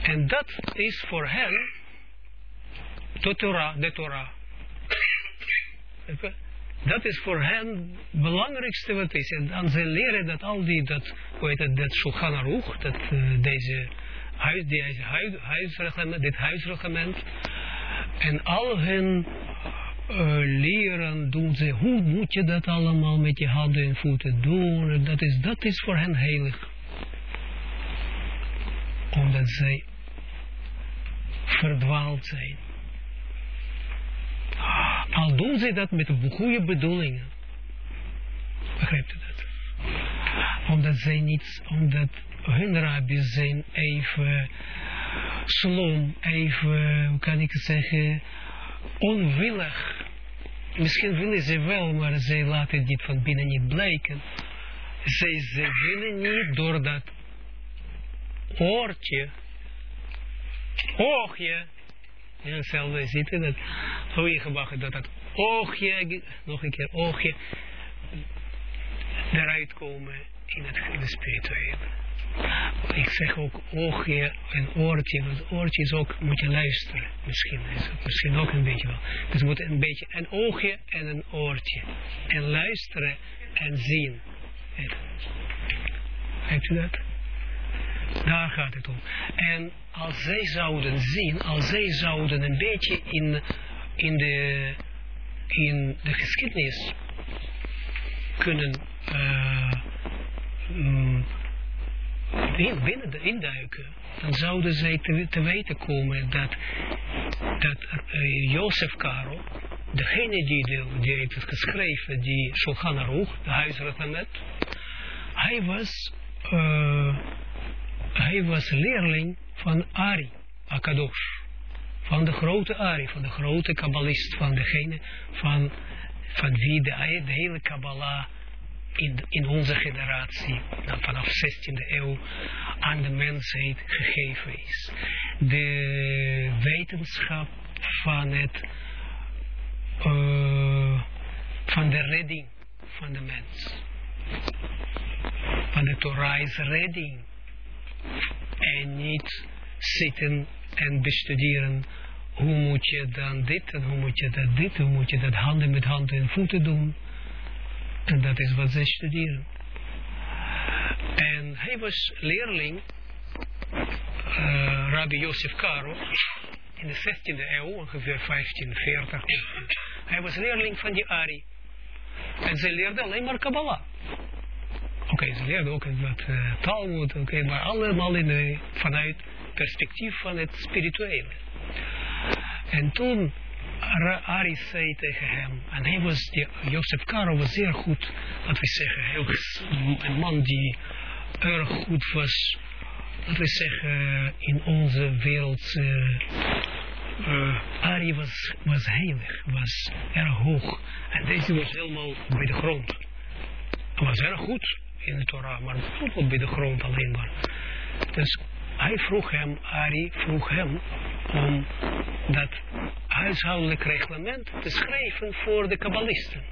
En dat is voor hen de Torah, de Torah. Dat is voor hen het belangrijkste wat is. En dan ze leren dat al die, dat, hoe heet het, dat Shulchan Aruch, dat uh, deze, huis, deze huis, huisreglement, dit huisreglement, en al hun uh, leren doen ze, hoe moet je dat allemaal met je handen en voeten doen, dat is, dat is voor hen heilig. Omdat zij verdwaald zijn. Al doen ze dat met goede bedoelingen. Begrijpt u dat? Omdat zij niet, omdat hun rabbis zijn even slom, even, hoe kan ik zeggen, onwillig. Misschien willen ze wel, maar zij laten dit van binnen niet blijken. Zij, ze willen niet door dat oortje, oogje, ja, hetzelfde zitten, dat goede gebakken, dat dat oogje, nog een keer oogje, eruit komen in het, in het spirituele. Ik zeg ook oogje en oortje, want oortje is ook, moet je luisteren. Misschien misschien ook een beetje wel. Dus moet een beetje een oogje en een oortje. En luisteren en zien. Heeft u dat? Daar gaat het om. En als zij zouden zien, als zij zouden een beetje in, in, de, in de geschiedenis kunnen uh, binnen de induiken, dan zouden zij te, te weten komen dat, dat uh, Jozef Karel, degene die, die heeft het geschreven, die Shulchan Aruch, de huisreglement, hij was, uh, hij was leerling van Ari, Akadosh. Van de grote Ari, van de grote kabbalist, van degene van, van wie de, de hele Kabbalah in, in onze generatie, nou, vanaf 16e eeuw, aan de mensheid gegeven is. De wetenschap van het, uh, van de redding van de mens. Van de Torah is redding. En niet zitten en bestuderen hoe moet je dan dit en hoe moet je dat dit, hoe moet je dat handen met handen en voeten doen. En dat is wat zij studeren. En hij was leerling, uh, Rabbi Yosef Karo, in de 16e eeuw, ongeveer 1540. Hij was leerling van die Ari. En zij leerde alleen maar Kabbalah. Oké, okay, ze leerde ook wat uh, Talmud, oké, okay, maar allemaal in de, vanuit perspectief van het spirituele. En toen Ari zei tegen hem, en hij was, Jozef Karo was zeer goed, laten we zeggen, heel, een man die erg goed was, laten we zeggen, in onze wereld, uh, Ari was, was heilig, was erg hoog, en deze was helemaal bij de grond. Hij was erg goed in de Torah, maar bijvoorbeeld bij de grond alleen maar. Dus hij vroeg hem, Ari vroeg hem, om dat huishoudelijk reglement te schrijven voor de kabbalisten.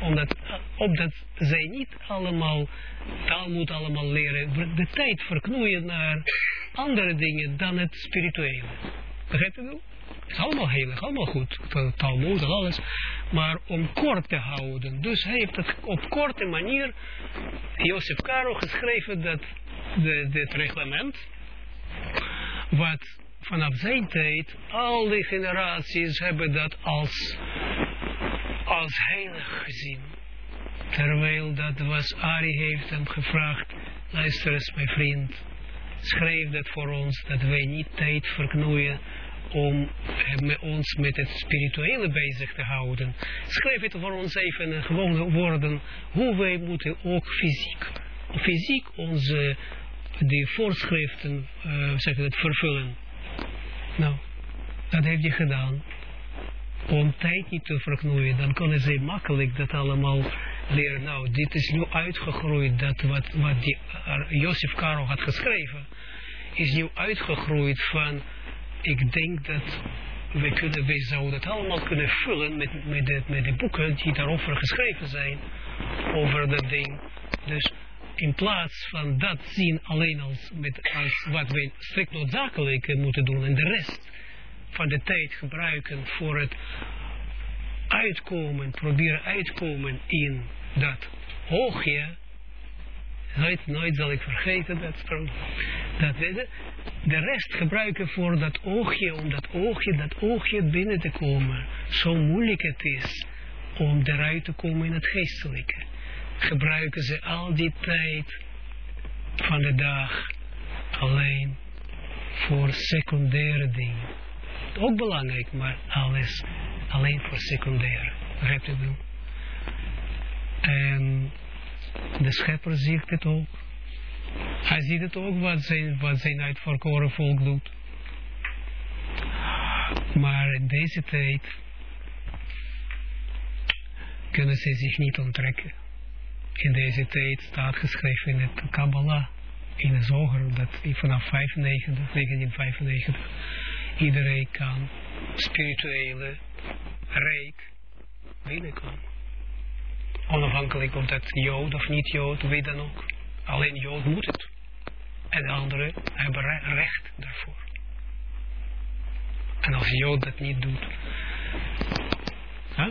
Omdat, opdat zij niet allemaal taal moet allemaal leren, de tijd verknoeien naar andere dingen dan het spirituele. Begrijp je wel? Het is allemaal heilig, allemaal goed, Talmud en alles, maar om kort te houden. Dus hij heeft het op korte manier, Joseph Caro, geschreven dat de, dit reglement, wat vanaf zijn tijd, al die generaties hebben dat als, als heilig gezien. Terwijl dat was, Ari heeft hem gevraagd, luister eens mijn vriend, schrijf dat voor ons, dat wij niet tijd verknoeien om ons met het spirituele bezig te houden. Schrijf het voor ons even in gewone woorden, hoe wij moeten ook fysiek, fysiek onze die voorschriften uh, zeg het, vervullen. Nou, dat heeft hij gedaan. Om tijd niet te verknoeien, dan kunnen ze makkelijk dat allemaal leren. Nou, dit is nu uitgegroeid, dat wat, wat die, uh, Joseph Caro had geschreven, is nu uitgegroeid van, ik denk dat we, kunnen, we zouden het allemaal kunnen vullen met, met, met de boeken die daarover geschreven zijn, over dat ding. Dus in plaats van dat zien alleen als, met, als wat wij strikt noodzakelijk moeten doen en de rest van de tijd gebruiken voor het uitkomen, proberen uitkomen in dat hoogje, nooit, nooit zal ik vergeten dat, dat we de rest gebruiken voor dat oogje, om dat oogje, dat oogje binnen te komen. Zo moeilijk het is om eruit te komen in het geestelijke gebruiken ze al die tijd van de dag alleen voor secundaire dingen. Ook belangrijk, maar alles alleen voor secundaire. Begrijpt u? En de schepper ziet het ook. Hij ziet het ook wat zijn, wat zijn uitverkoren volk doet. Maar in deze tijd kunnen ze zich niet onttrekken in deze tijd staat geschreven in het Kabbalah, in de zoger, dat vanaf 95, 1995, iedereen kan spirituele rijk binnenkomen. Onafhankelijk of dat Jood of niet Jood, wie dan ook. Alleen Jood moet het. En de anderen hebben recht daarvoor. En als Jood dat niet doet, huh?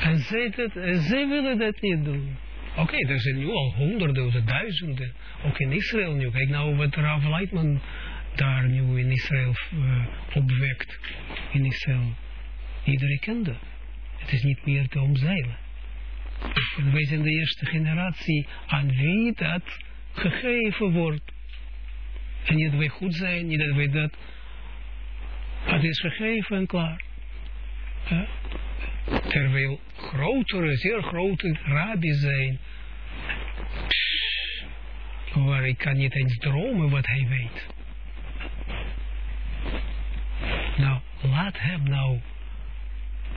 en zij, willen dat niet doen. Oké, okay, er zijn nu al honderden, duizenden, ook in Israël nu. Kijk nou wat Rav Leitman daar nu in Israël uh, opwekt. In Israël. Iedereen kent dat. Het is niet meer te omzeilen. wij zijn de eerste generatie aan wie dat gegeven wordt. En niet dat wij goed zijn, niet dat wij dat... Het is gegeven en klaar. Ja? Terwijl grotere, zeer grote rabbis zijn, waar ik kan niet eens dromen wat hij weet. Nou, laat hem nou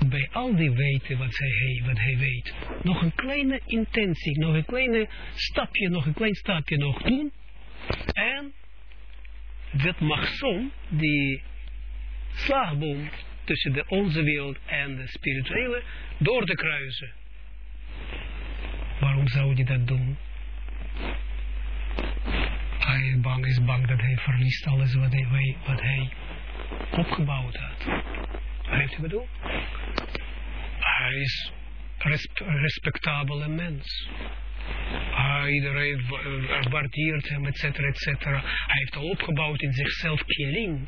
bij al die weten wat, hij, wat hij weet, nog een kleine intentie, nog een kleine stapje, nog een klein stapje nog doen. En dat magsom, die slagboom, tussen de onze wereld en de spirituele door te kruisen. Waarom zou hij dat doen? Hij bang, is bang dat hij verliest alles wat hij, wat hij opgebouwd had. Heeft hij bedoeld? Hij is een respectabele mens. Uh, iedereen waardeert hem, et cetera, et cetera. Hij heeft al opgebouwd in zichzelf kilim.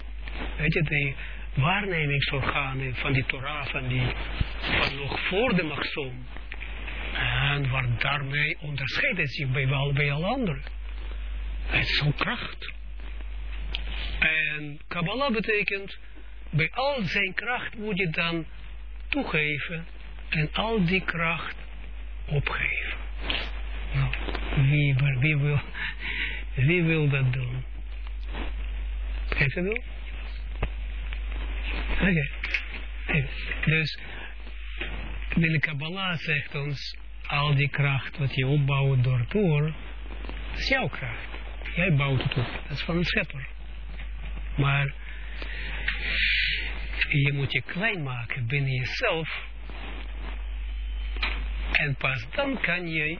Weet je, die waarnemingsorganen van die Torah, van, die, van nog voor de maxom. En waar daarmee onderscheidt zich bij, wel, bij alle anderen. Het is zo'n kracht. En Kabbalah betekent, bij al zijn kracht moet je dan toegeven en al die kracht opgeven. Nou, wie, wie, wil, wie wil dat doen? Heeft u wel? Oké. Dus de Kabbalah zegt ons, al die kracht wat je opbouwt door Toer, is jouw kracht. Jij bouwt het op. Dat is van een schepper. Maar je moet je klein maken binnen jezelf. En pas dan kan je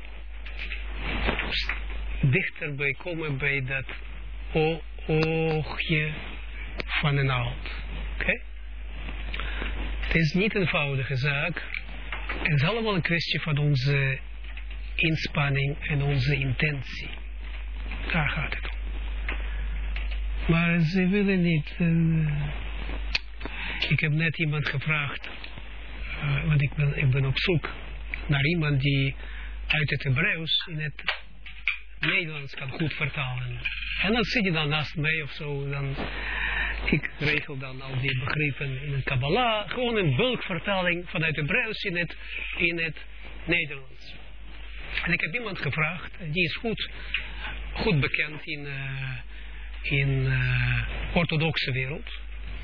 dichterbij komen bij dat oogje van een hart. Oké? Het is niet een eenvoudige zaak. Het is allemaal een kwestie van onze inspanning en onze intentie. Daar gaat het om. Maar ze willen niet. eh, ik heb net iemand gevraagd, eh, want ik ben, ben op zoek naar iemand die uit het Hebreeuws in het Nederlands kan goed vertalen. En dan zit je dan naast mij of zo, dan ik regel dan al die begrippen in het Kabbalah, gewoon een bulkvertaling vanuit Hebreeuws in het, in het Nederlands. En ik heb iemand gevraagd, die is goed, goed bekend in, eh in eh orthodoxe wereld.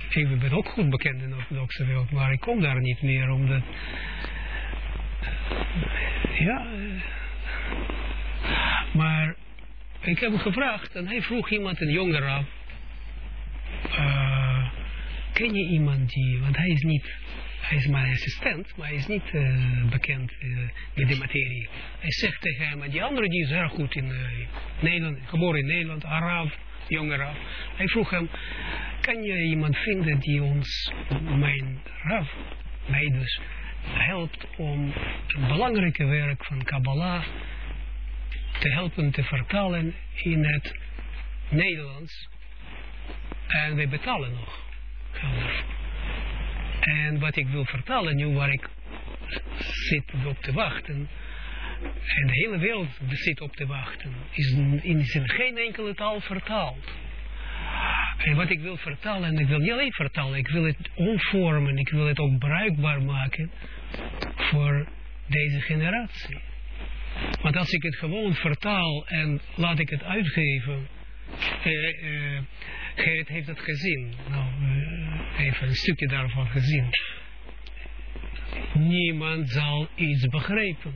Ik ben ook goed bekend in de orthodoxe wereld, maar ik kom daar niet meer omdat, ja, eh, maar ik heb hem gevraagd en hij vroeg iemand, een jonge eh, ken je iemand die, want hij is niet, hij is mijn assistent, maar hij is niet eh, bekend eh, met de materie. Hij zegt tegen hem, die andere die is erg goed in Nederland, geboren in Nederland, Arab, jonge Arab. Hij vroeg hem, kan je iemand vinden die ons, mijn Rav, mij dus, helpt om het belangrijke werk van Kabbalah te helpen te vertalen in het Nederlands. En wij betalen nog. En wat ik wil vertalen nu, waar ik zit op te wachten, en de hele wereld zit op te wachten, is in, in geen enkele taal vertaald. En wat ik wil vertalen, en ik wil niet alleen vertalen, ik wil het omvormen, ik wil het ook bruikbaar maken voor deze generatie. Want als ik het gewoon vertaal en laat ik het uitgeven, eh, eh, Gerrit heeft het gezien, nou, eh, even een stukje daarvan gezien. Niemand zal iets begrijpen.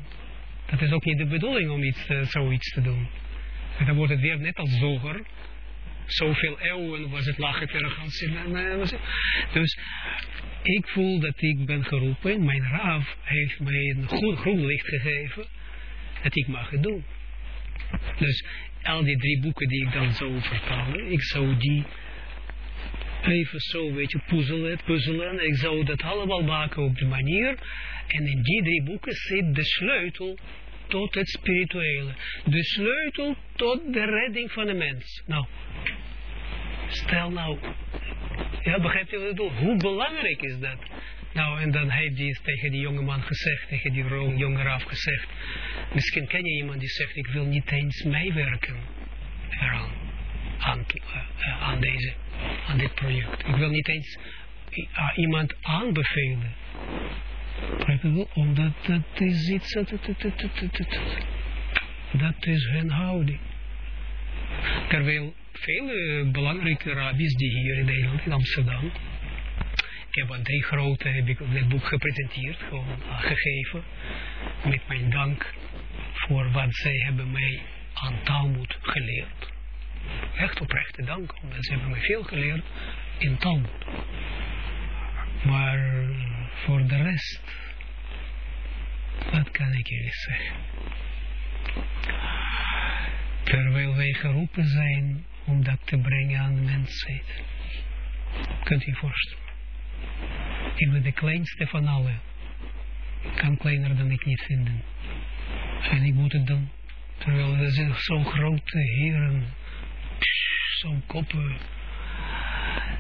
Dat is ook niet de bedoeling om iets, eh, zoiets te doen. En dan wordt het weer net als zoger. Zoveel eeuwen was het lachen terug. Dus ik voel dat ik ben geroepen. Mijn raaf heeft mij een goed groen licht gegeven. Dat ik mag het doen. Dus al die drie boeken die ik dan zou vertalen. Ik zou die even zo weet je puzzelen, puzzelen. Ik zou dat allemaal maken op de manier. En in die drie boeken zit de sleutel tot het spirituele. De sleutel tot de redding van de mens. Nou, stel nou, ja, begrijpt je wat ik? Hoe belangrijk is dat? Nou, en dan heeft hij tegen die jongeman gezegd, tegen die jonge raaf gezegd, misschien ken je iemand die zegt, ik wil niet eens meewerken aan, uh, aan, deze, aan dit project. Ik wil niet eens uh, iemand aanbevelen. Omdat dat is iets, dat is hun houding. Terwijl vele belangrijke rabbis die hier in Nederland, in Amsterdam, ik heb aan drie grote, heb ik dit boek gepresenteerd, gewoon gegeven, met mijn dank voor wat zij hebben mij aan Talmud geleerd. Echt oprechte dank, omdat ze hebben mij veel geleerd in Talmud. Maar voor de rest, wat kan ik jullie zeggen? Terwijl wij geroepen zijn om dat te brengen aan de mensheid. Kunt u voorstellen? Ik ben de kleinste van allen. Ik kan kleiner dan ik niet vinden. En ik moet het doen. Terwijl er zijn zo'n grote heren, zo'n koppen.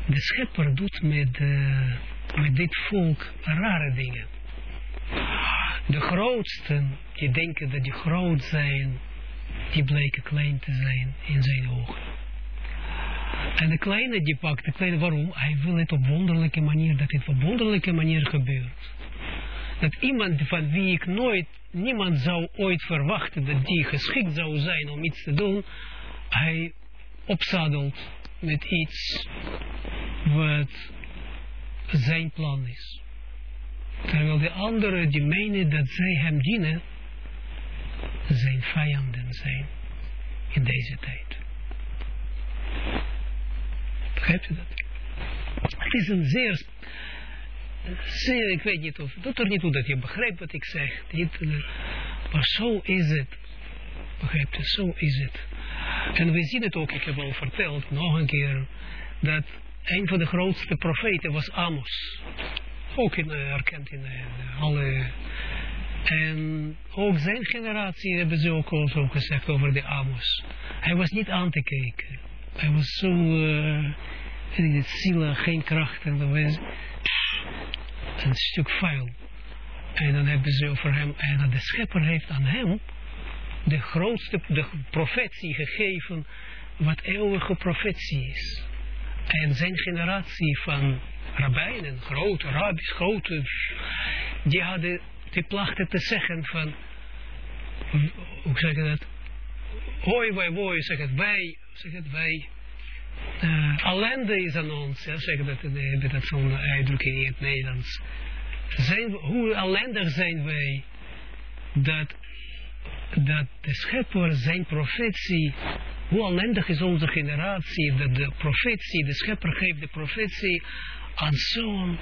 De schepper doet met, uh, met dit volk rare dingen. De grootsten, die denken dat die groot zijn, die bleken klein te zijn in zijn ogen. En de kleine die pakt, de kleine waarom? Hij wil het op wonderlijke manier, dat het op wonderlijke manier gebeurt. Dat iemand van wie ik nooit, niemand zou ooit verwachten dat die geschikt zou zijn om iets te doen, hij opzadelt met iets wat zijn plan is. Terwijl de anderen die menen dat zij hem dienen, zijn vijanden zijn in deze tijd. Begrijpt u dat? Het is een zeer, zeer, ik weet niet of, doet er niet toe dat je begrijpt wat ik zeg, eh, maar zo is het. Begrijpt u, zo is het. En we zien het ook, ik heb al verteld, nog een keer, dat een van de grootste profeten was Amos. Ook in, uh, erkend in uh, alle... En ook zijn generatie hebben ze ook al zo gezegd over de Amos. Hij was niet aan te kijken. Hij was zo, uh, weet ik zielig, geen kracht. En dan was een stuk vuil. En dan hebben ze over hem, en de schepper heeft aan hem de grootste de profetie gegeven, wat eeuwige profetie is. En zijn generatie van rabbijnen, grote rabbis, grote, die hadden, die plachten te zeggen van, hoe zeg je dat? Hoi, wij, woi, zeg het, wij, wij, uh, ellende is aan ons, ja, zeg dat, hebben dat zo'n uitdrukking in het Nederlands. Zijn, hoe ellendig zijn wij, dat, dat de schepper zijn profetie hoe ellendig is onze generatie, dat de profetie, de schepper geeft de profetie aan zo'n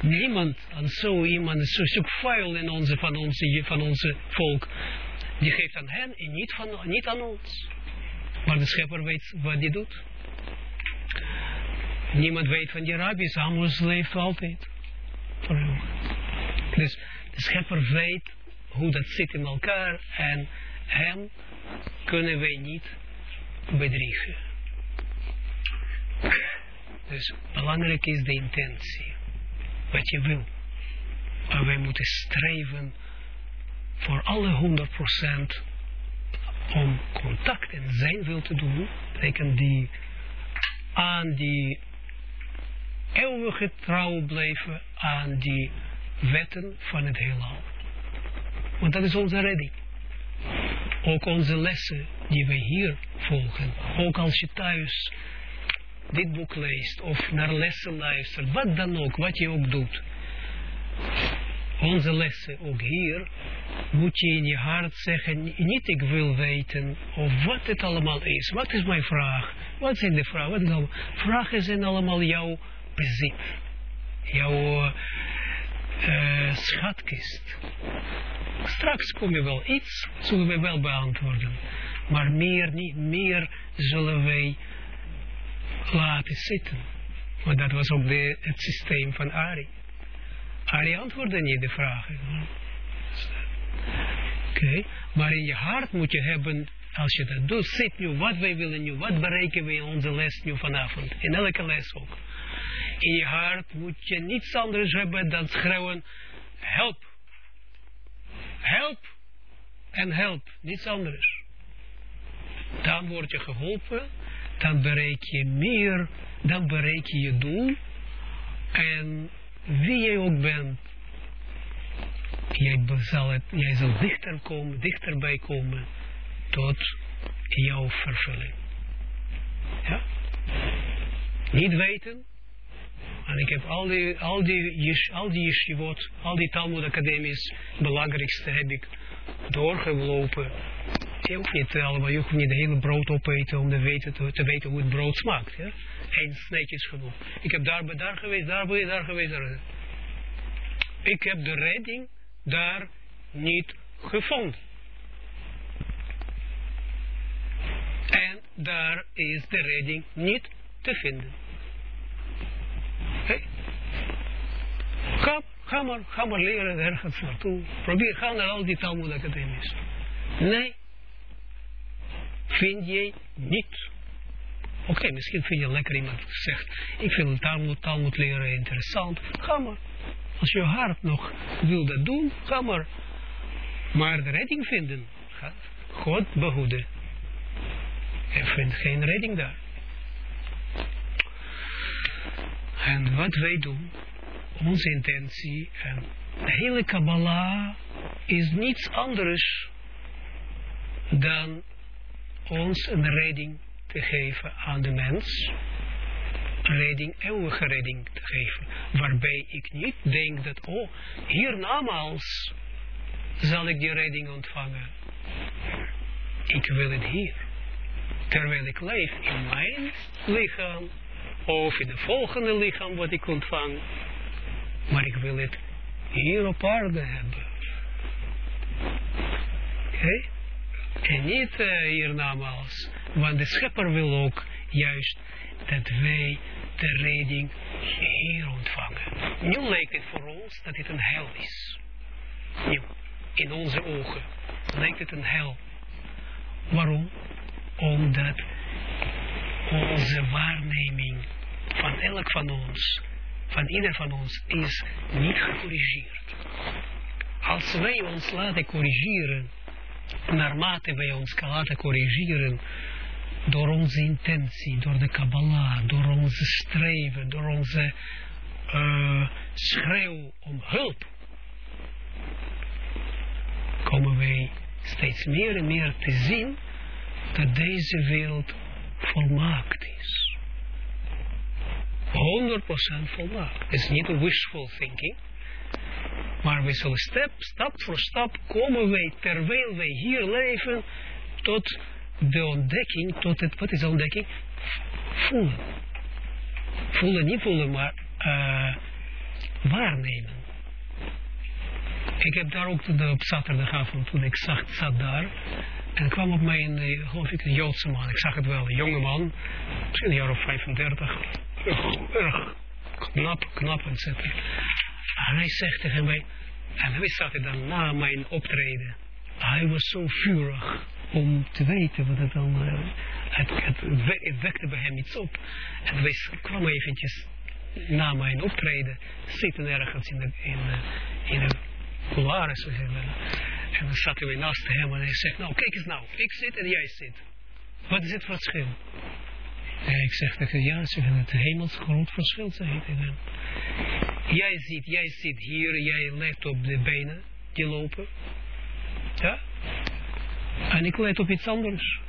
niemand, aan zo iemand, zo'n stuk vuil onze, van, onze, van onze volk. Die geeft aan hen en niet, van, niet aan ons. Maar de schepper weet wat hij doet. Niemand weet van die rabbis, Amos leeft altijd. Dus de schepper weet hoe dat zit in elkaar en hem kunnen wij niet bedriegen. Dus belangrijk is de intentie. Wat je wil. Maar wij moeten streven voor alle 100% om contact en zijn wil te doen. Betekent die aan die eeuwige trouw blijven aan die wetten van het heelal. Want dat is onze redding. Ook onze lessen die wij hier volgen. Ook als je thuis dit boek leest of naar lessen luistert, wat dan ook, wat je ook doet. Onze lessen ook hier moet je in je hart zeggen, niet ik wil weten of wat het allemaal is. Wat is mijn vraag? Wat zijn de vragen? Is? Vragen zijn allemaal jouw bezit. Jouw uh, schatkist. Straks kom je wel iets, zullen we wel beantwoorden. Maar meer niet, meer zullen wij laten zitten. Want dat was ook de, het systeem van Ari. Ari antwoordde niet de vragen. Oké, maar in je hart moet je hebben, als je dat doet, zit nu, wat wij willen nu, wat bereiken we in onze les nu vanavond. In elke les ook. In je hart moet je niets anders hebben dan schreeuwen, help. Help en help, niets anders. Dan word je geholpen, dan bereik je meer, dan bereik je je doel. En wie jij ook bent, jij zal, het, jij zal dichter komen, dichterbij komen tot jouw vervulling. Ja? Niet weten, en ik heb al die, al die, al die yeshivot, al die Talmud academies, belangrijkste heb ik doorgelopen. Je hoeft niet allemaal, je hoeft niet de hele brood opeten om te weten, te, te weten hoe het brood smaakt. Ja? Eén sneetje is genoeg. Ik heb daar, daar geweest, daar ben je, daar geweest. Daar. Ik heb de redding daar niet gevonden. En daar is de redding niet te vinden. Hey. Ga, ga, maar, ga maar leren ergens naartoe. Probeer, ga naar al die Talmud academies. Nee. Vind je niet. Oké, misschien vind je lekker iemand die zegt, ik vind Talmud, Talmud leren interessant. Ga maar. Als je hart nog wil dat doen, ga maar. Maar de redding vinden. God behoeden. Je vindt geen redding daar. En wat wij doen, onze intentie en de hele Kabbalah is niets anders dan ons een redding te geven aan de mens. Redding, eeuwige redding te geven. Waarbij ik niet denk dat, oh, hiernamaals zal ik die redding ontvangen. Ik wil het hier. Terwijl ik leef in mijn lichaam of in de volgende lichaam wat ik ontvang. Maar ik wil het hier op aarde hebben. Oké? En niet uh, hiernamaals. Want de schepper wil ook juist dat wij de redding hier ontvangen. Nu lijkt het voor ons dat het een hel is. Nu, in onze ogen lijkt het een hel. Waarom? Omdat onze waarneming van elk van ons, van ieder van ons, is niet gecorrigeerd. Als wij ons laten corrigeren, naarmate wij ons laten corrigeren, door onze intentie, door de Kabbalah, door onze streven, door onze uh, schreeuw om hulp, komen wij steeds meer en meer te zien dat deze wereld volmaakt is. 100% volmaakt. Het is niet een wishful thinking. Maar we zullen stap, stap voor stap komen wij, terwijl wij hier leven, tot de ontdekking, tot het, wat is de ontdekking? Voelen. Voelen, niet voelen, maar uh, waarnemen. Ik heb daar ook op zaterdagavond, toen ik zat daar, en kwam op mij een, eh, ik, een Joodse man. Ik zag het wel, een jonge man, misschien een jaar of 35, erg knap, knap, etc. En hij zegt tegen mij, en hij zat er dan na mijn optreden, hij was zo vurig om te weten wat het dan, uh, het, wekte bij hem iets op. En hij kwam eventjes na mijn optreden zitten ergens in de, in de, in de couloirs. En dan zaten we naast hem en hij zegt, nou kijk eens nou, ik zit en jij zit. Wat is het verschil? En ik zeg tegen ja, zeg, het hemels groot verschil, hem. Jij ziet, jij zit hier, jij let op de benen die lopen. Ja? En ik let op iets anders.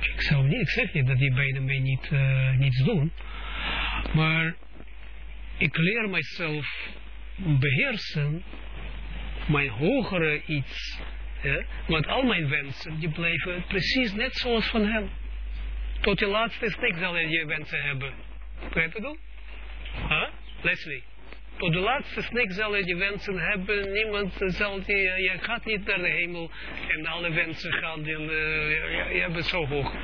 Ik, zou niet, ik zeg niet dat die benen mij niet, uh, niets doen. Maar ik leer mijzelf beheersen, mijn hogere iets. Ja? Want al mijn wensen, die blijven precies net zoals van hem. Tot je laatste stik zal je wensen hebben. Begrijp je dat? Huh? Leslie. Tot de laatste snik zal je wensen hebben. Niemand zal je, je gaat niet naar de hemel en alle wensen gaan, die, uh, je, je hebben zo hoog.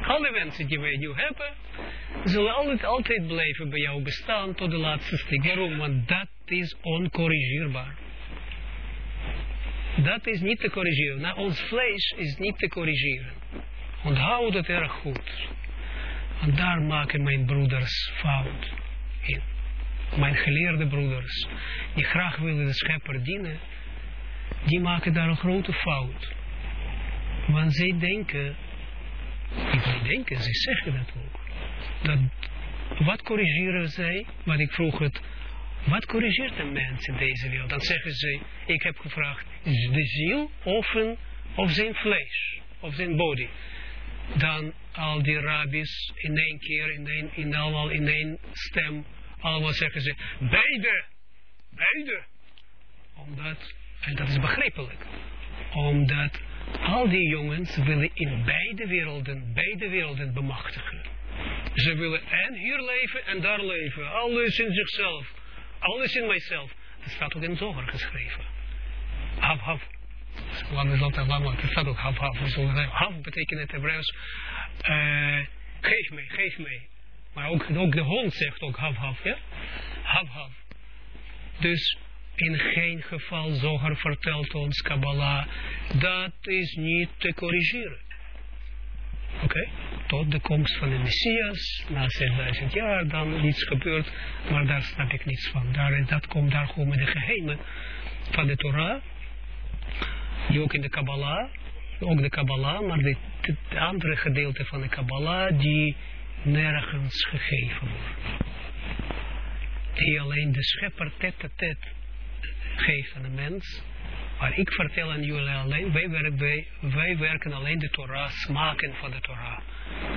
Alle wensen die wij nu hebben, zullen altijd, altijd blijven bij jou bestaan tot de laatste stik. Waarom? Want dat is oncorrigeerbaar. Dat is niet te corrigeren. Nou, ons vlees is niet te corrigeren. Onthoud het erg goed. Want daar maken mijn broeders fout in. Mijn geleerde broeders, die graag willen de schepper dienen, die maken daar een grote fout. Want zij denken, niet denken, ze zeggen dat ook. Dat, wat corrigeren zij? Want ik vroeg het, wat corrigeert een mens in deze wereld? Dan zeggen ze, ik heb gevraagd, is de ziel of, een, of zijn vlees, of zijn body? Dan al die rabbis in één keer, in, één, in allemaal in één stem, allemaal zeggen ze, beide, beide. Omdat, en dat is begrijpelijk, omdat al die jongens willen in beide werelden, beide werelden bemachtigen. Ze willen en hier leven en daar leven. Alles in zichzelf. Alles in mijzelf. Dat staat ook in Zoger geschreven. Haf. Lang is altijd maar het staat ook haf. Haf betekent het Hebreeuws. Uh, geef mee, geef mee. Maar ook, ook de hond zegt ook haf. Ja? Haf. Dus in geen geval, Zoger vertelt ons, Kabbalah, dat is niet te corrigeren. Oké, tot de komst van de Messias, na 6000 jaar, dan iets gebeurt, maar daar snap ik niets van. Daar, dat komt daar gewoon met de geheimen van de Torah, die ook in de Kabbalah, ook de Kabbalah, maar de andere gedeelte van de Kabbalah, die nergens gegeven wordt. Die alleen de schepper tet-tet geeft aan de mens. Maar ik vertel aan jullie alleen, wij werken, wij, wij werken alleen de Torah, smaken van de Torah.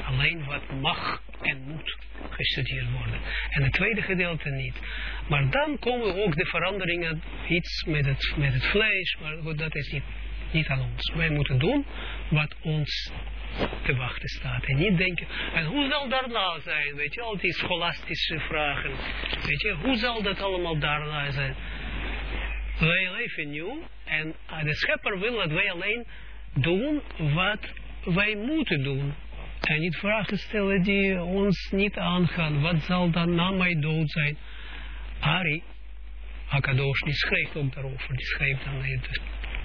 Alleen wat mag en moet gestudeerd worden. En het tweede gedeelte niet. Maar dan komen ook de veranderingen, iets met het, met het vlees, maar goed, dat is niet, niet aan ons. Wij moeten doen wat ons te wachten staat. En niet denken, en hoe zal daarna zijn? Weet je, al die scholastische vragen. Weet je, hoe zal dat allemaal daarna zijn? Wij leven nu en de schepper wil dat wij alleen doen wat wij moeten doen. En niet vragen die ons niet aangaan. Wat zal dan na mijn dood zijn? Ari, Akadosh, die schreef ook daarover. Die schreef dan de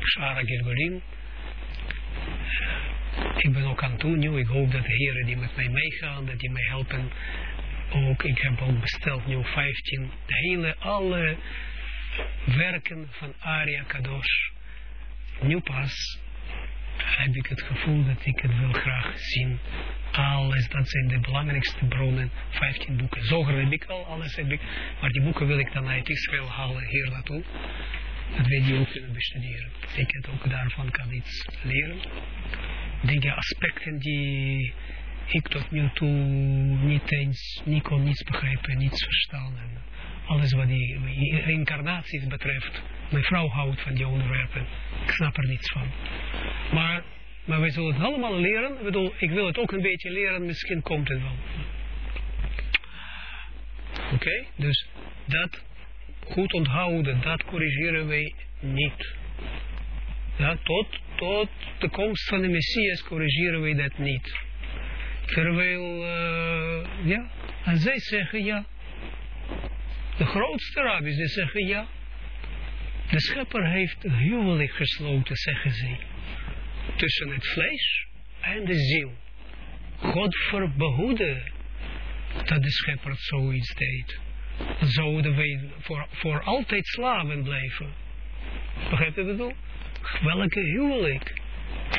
Shara Gilgolim. Ik ben ook aan het doen nu. Ik hoop dat de heren die met mij meegaan, dat die mij helpen. Ook, ik heb ook besteld nu 15. De hele, alle werken van Aria Kadosh. Nu pas heb ik het gevoel dat ik het wil graag zien. Alles, dat zijn de belangrijkste bronnen. 15 boeken. Zoger heb ik al, alles heb ik. Maar die boeken wil ik dan uit Israël halen hier naartoe. Dat wij die ook kunnen bestuderen. Ik het ook daarvan kan iets leren. Dingen, aspecten die ik tot nu toe niet eens, niet kon niets begrijpen, niets verstaan. En alles wat die reïncarnaties betreft. Mijn vrouw houdt van die onderwerpen. Ik snap er niets van. Maar, maar we zullen het allemaal leren. Ik bedoel, ik wil het ook een beetje leren. Misschien komt het wel. Oké, dus dat goed onthouden, dat corrigeren wij niet. Tot, tot de komst van de Messias corrigeren wij dat niet. Terwijl, uh, ja, en zij zeggen ja. De grootste rabbis, die zeggen ja. De schepper heeft een huwelijk gesloten, zeggen ze. Tussen het vlees en de ziel. God verbehoede dat de schepper zoiets deed. Zouden wij voor, voor altijd slaven blijven. Begrijp je ik bedoel? Welke huwelijk?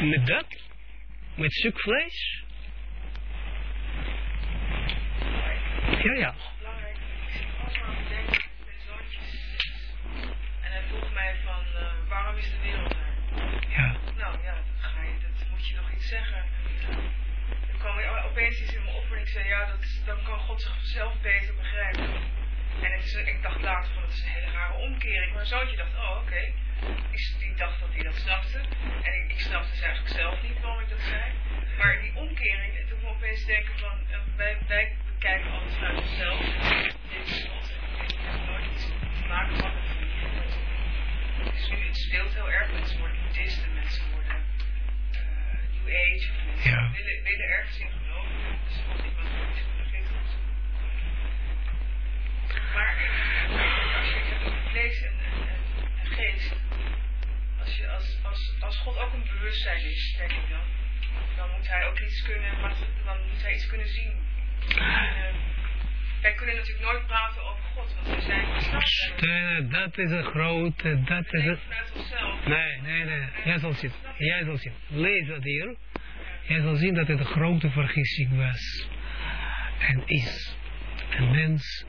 Met dat? Met stuk vlees? Ja, ja. waarom is de wereld er? Ja. Nou ja, dan ga je, dat moet je nog iets zeggen. Dan kwam er opeens iets in me op en ik zei, ja, dat, dan kan God zichzelf beter begrijpen. En het is, ik dacht later van, het is een hele rare omkering. Maar zoontje dacht, oh oké. Okay. Die, die dacht dat hij dat snapte. En ik, ik snapte dus eigenlijk zelf niet waarom ik dat zei. Maar die omkering, het doet me opeens denken van, uh, wij, wij bekijken alles vanuit onszelf. Dit is. Ik heb nooit iets te maken gehad met dus nu, het speelt heel erg. Mensen worden boeddhisten, mensen worden uh, New Age. Mensen ja. willen, willen ergens in geloven. Dus God iemand die goed geeft. Maar als je het vlees Als, als, als, God ook een bewustzijn is, denk ik dan. Dan moet hij ook iets kunnen, dan moet hij iets kunnen zien. En, wij kunnen natuurlijk nooit praten over God, want we zijn Steun, dat is een grote, dat is het. Nee, nee, nee, jij zal zien, jij zal zien. Lees dat hier. Jij zal zien dat het een grote vergissing was. En is. Een mens,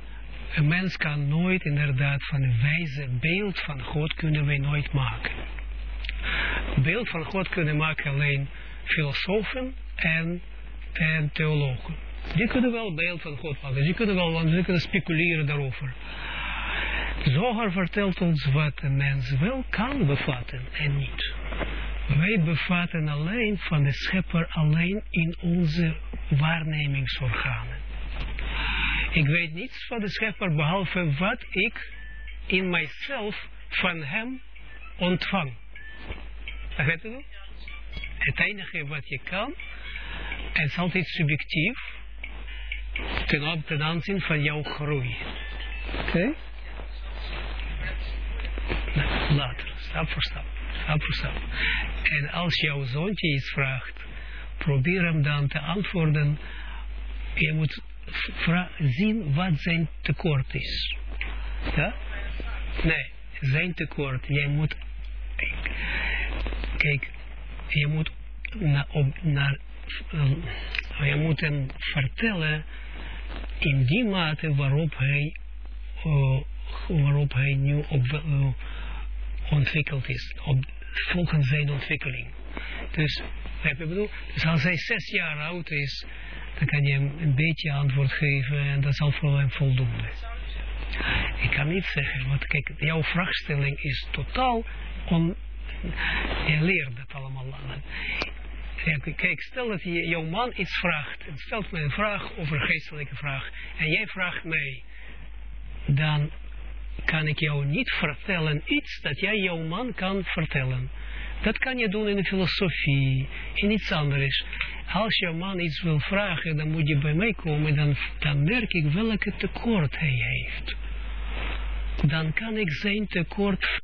een mens kan nooit inderdaad van een wijze beeld van God kunnen wij nooit maken. Beeld van God kunnen maken alleen filosofen en, en theologen. Die kunnen wel beeld van God maken. Die kunnen wel, kunnen speculeren daarover. Zoger vertelt ons wat een mens wel kan bevatten en niet. Wij bevatten alleen van de schepper alleen in onze waarnemingsorganen. Ik weet niets van de schepper behalve wat ik in mijzelf van hem ontvang. Het enige wat je kan, het is altijd subjectief, ten, ten van jouw groei. Oké? Okay? Nou, later, stap voor stap, stap voor stap. En als jouw zoontje iets vraagt, probeer hem dan te antwoorden. Je moet zien wat zijn tekort is. Ja? Nee, zijn tekort. Jij moet, kijk, je moet na, naar, je moet hem vertellen in die mate waarop hij, uh, waarop hij nu op, uh, ontwikkeld is, op, volgens zijn ontwikkeling. Dus, je bedoel? Dus als hij zes jaar oud is, dan kan je hem een beetje antwoord geven en dat zal voor hem voldoende. Ik kan niet zeggen, want kijk, jouw vraagstelling is totaal on, Je leert dat allemaal. Kijk, stel dat je, jouw man iets vraagt. En stelt me een vraag over een geestelijke vraag. En jij vraagt mij. Dan kan ik jou niet vertellen iets dat jij jouw man kan vertellen. Dat kan je doen in de filosofie, in iets anders. Als jouw man iets wil vragen, dan moet je bij mij komen, dan, dan merk ik welke tekort hij heeft. Dan kan ik zijn tekort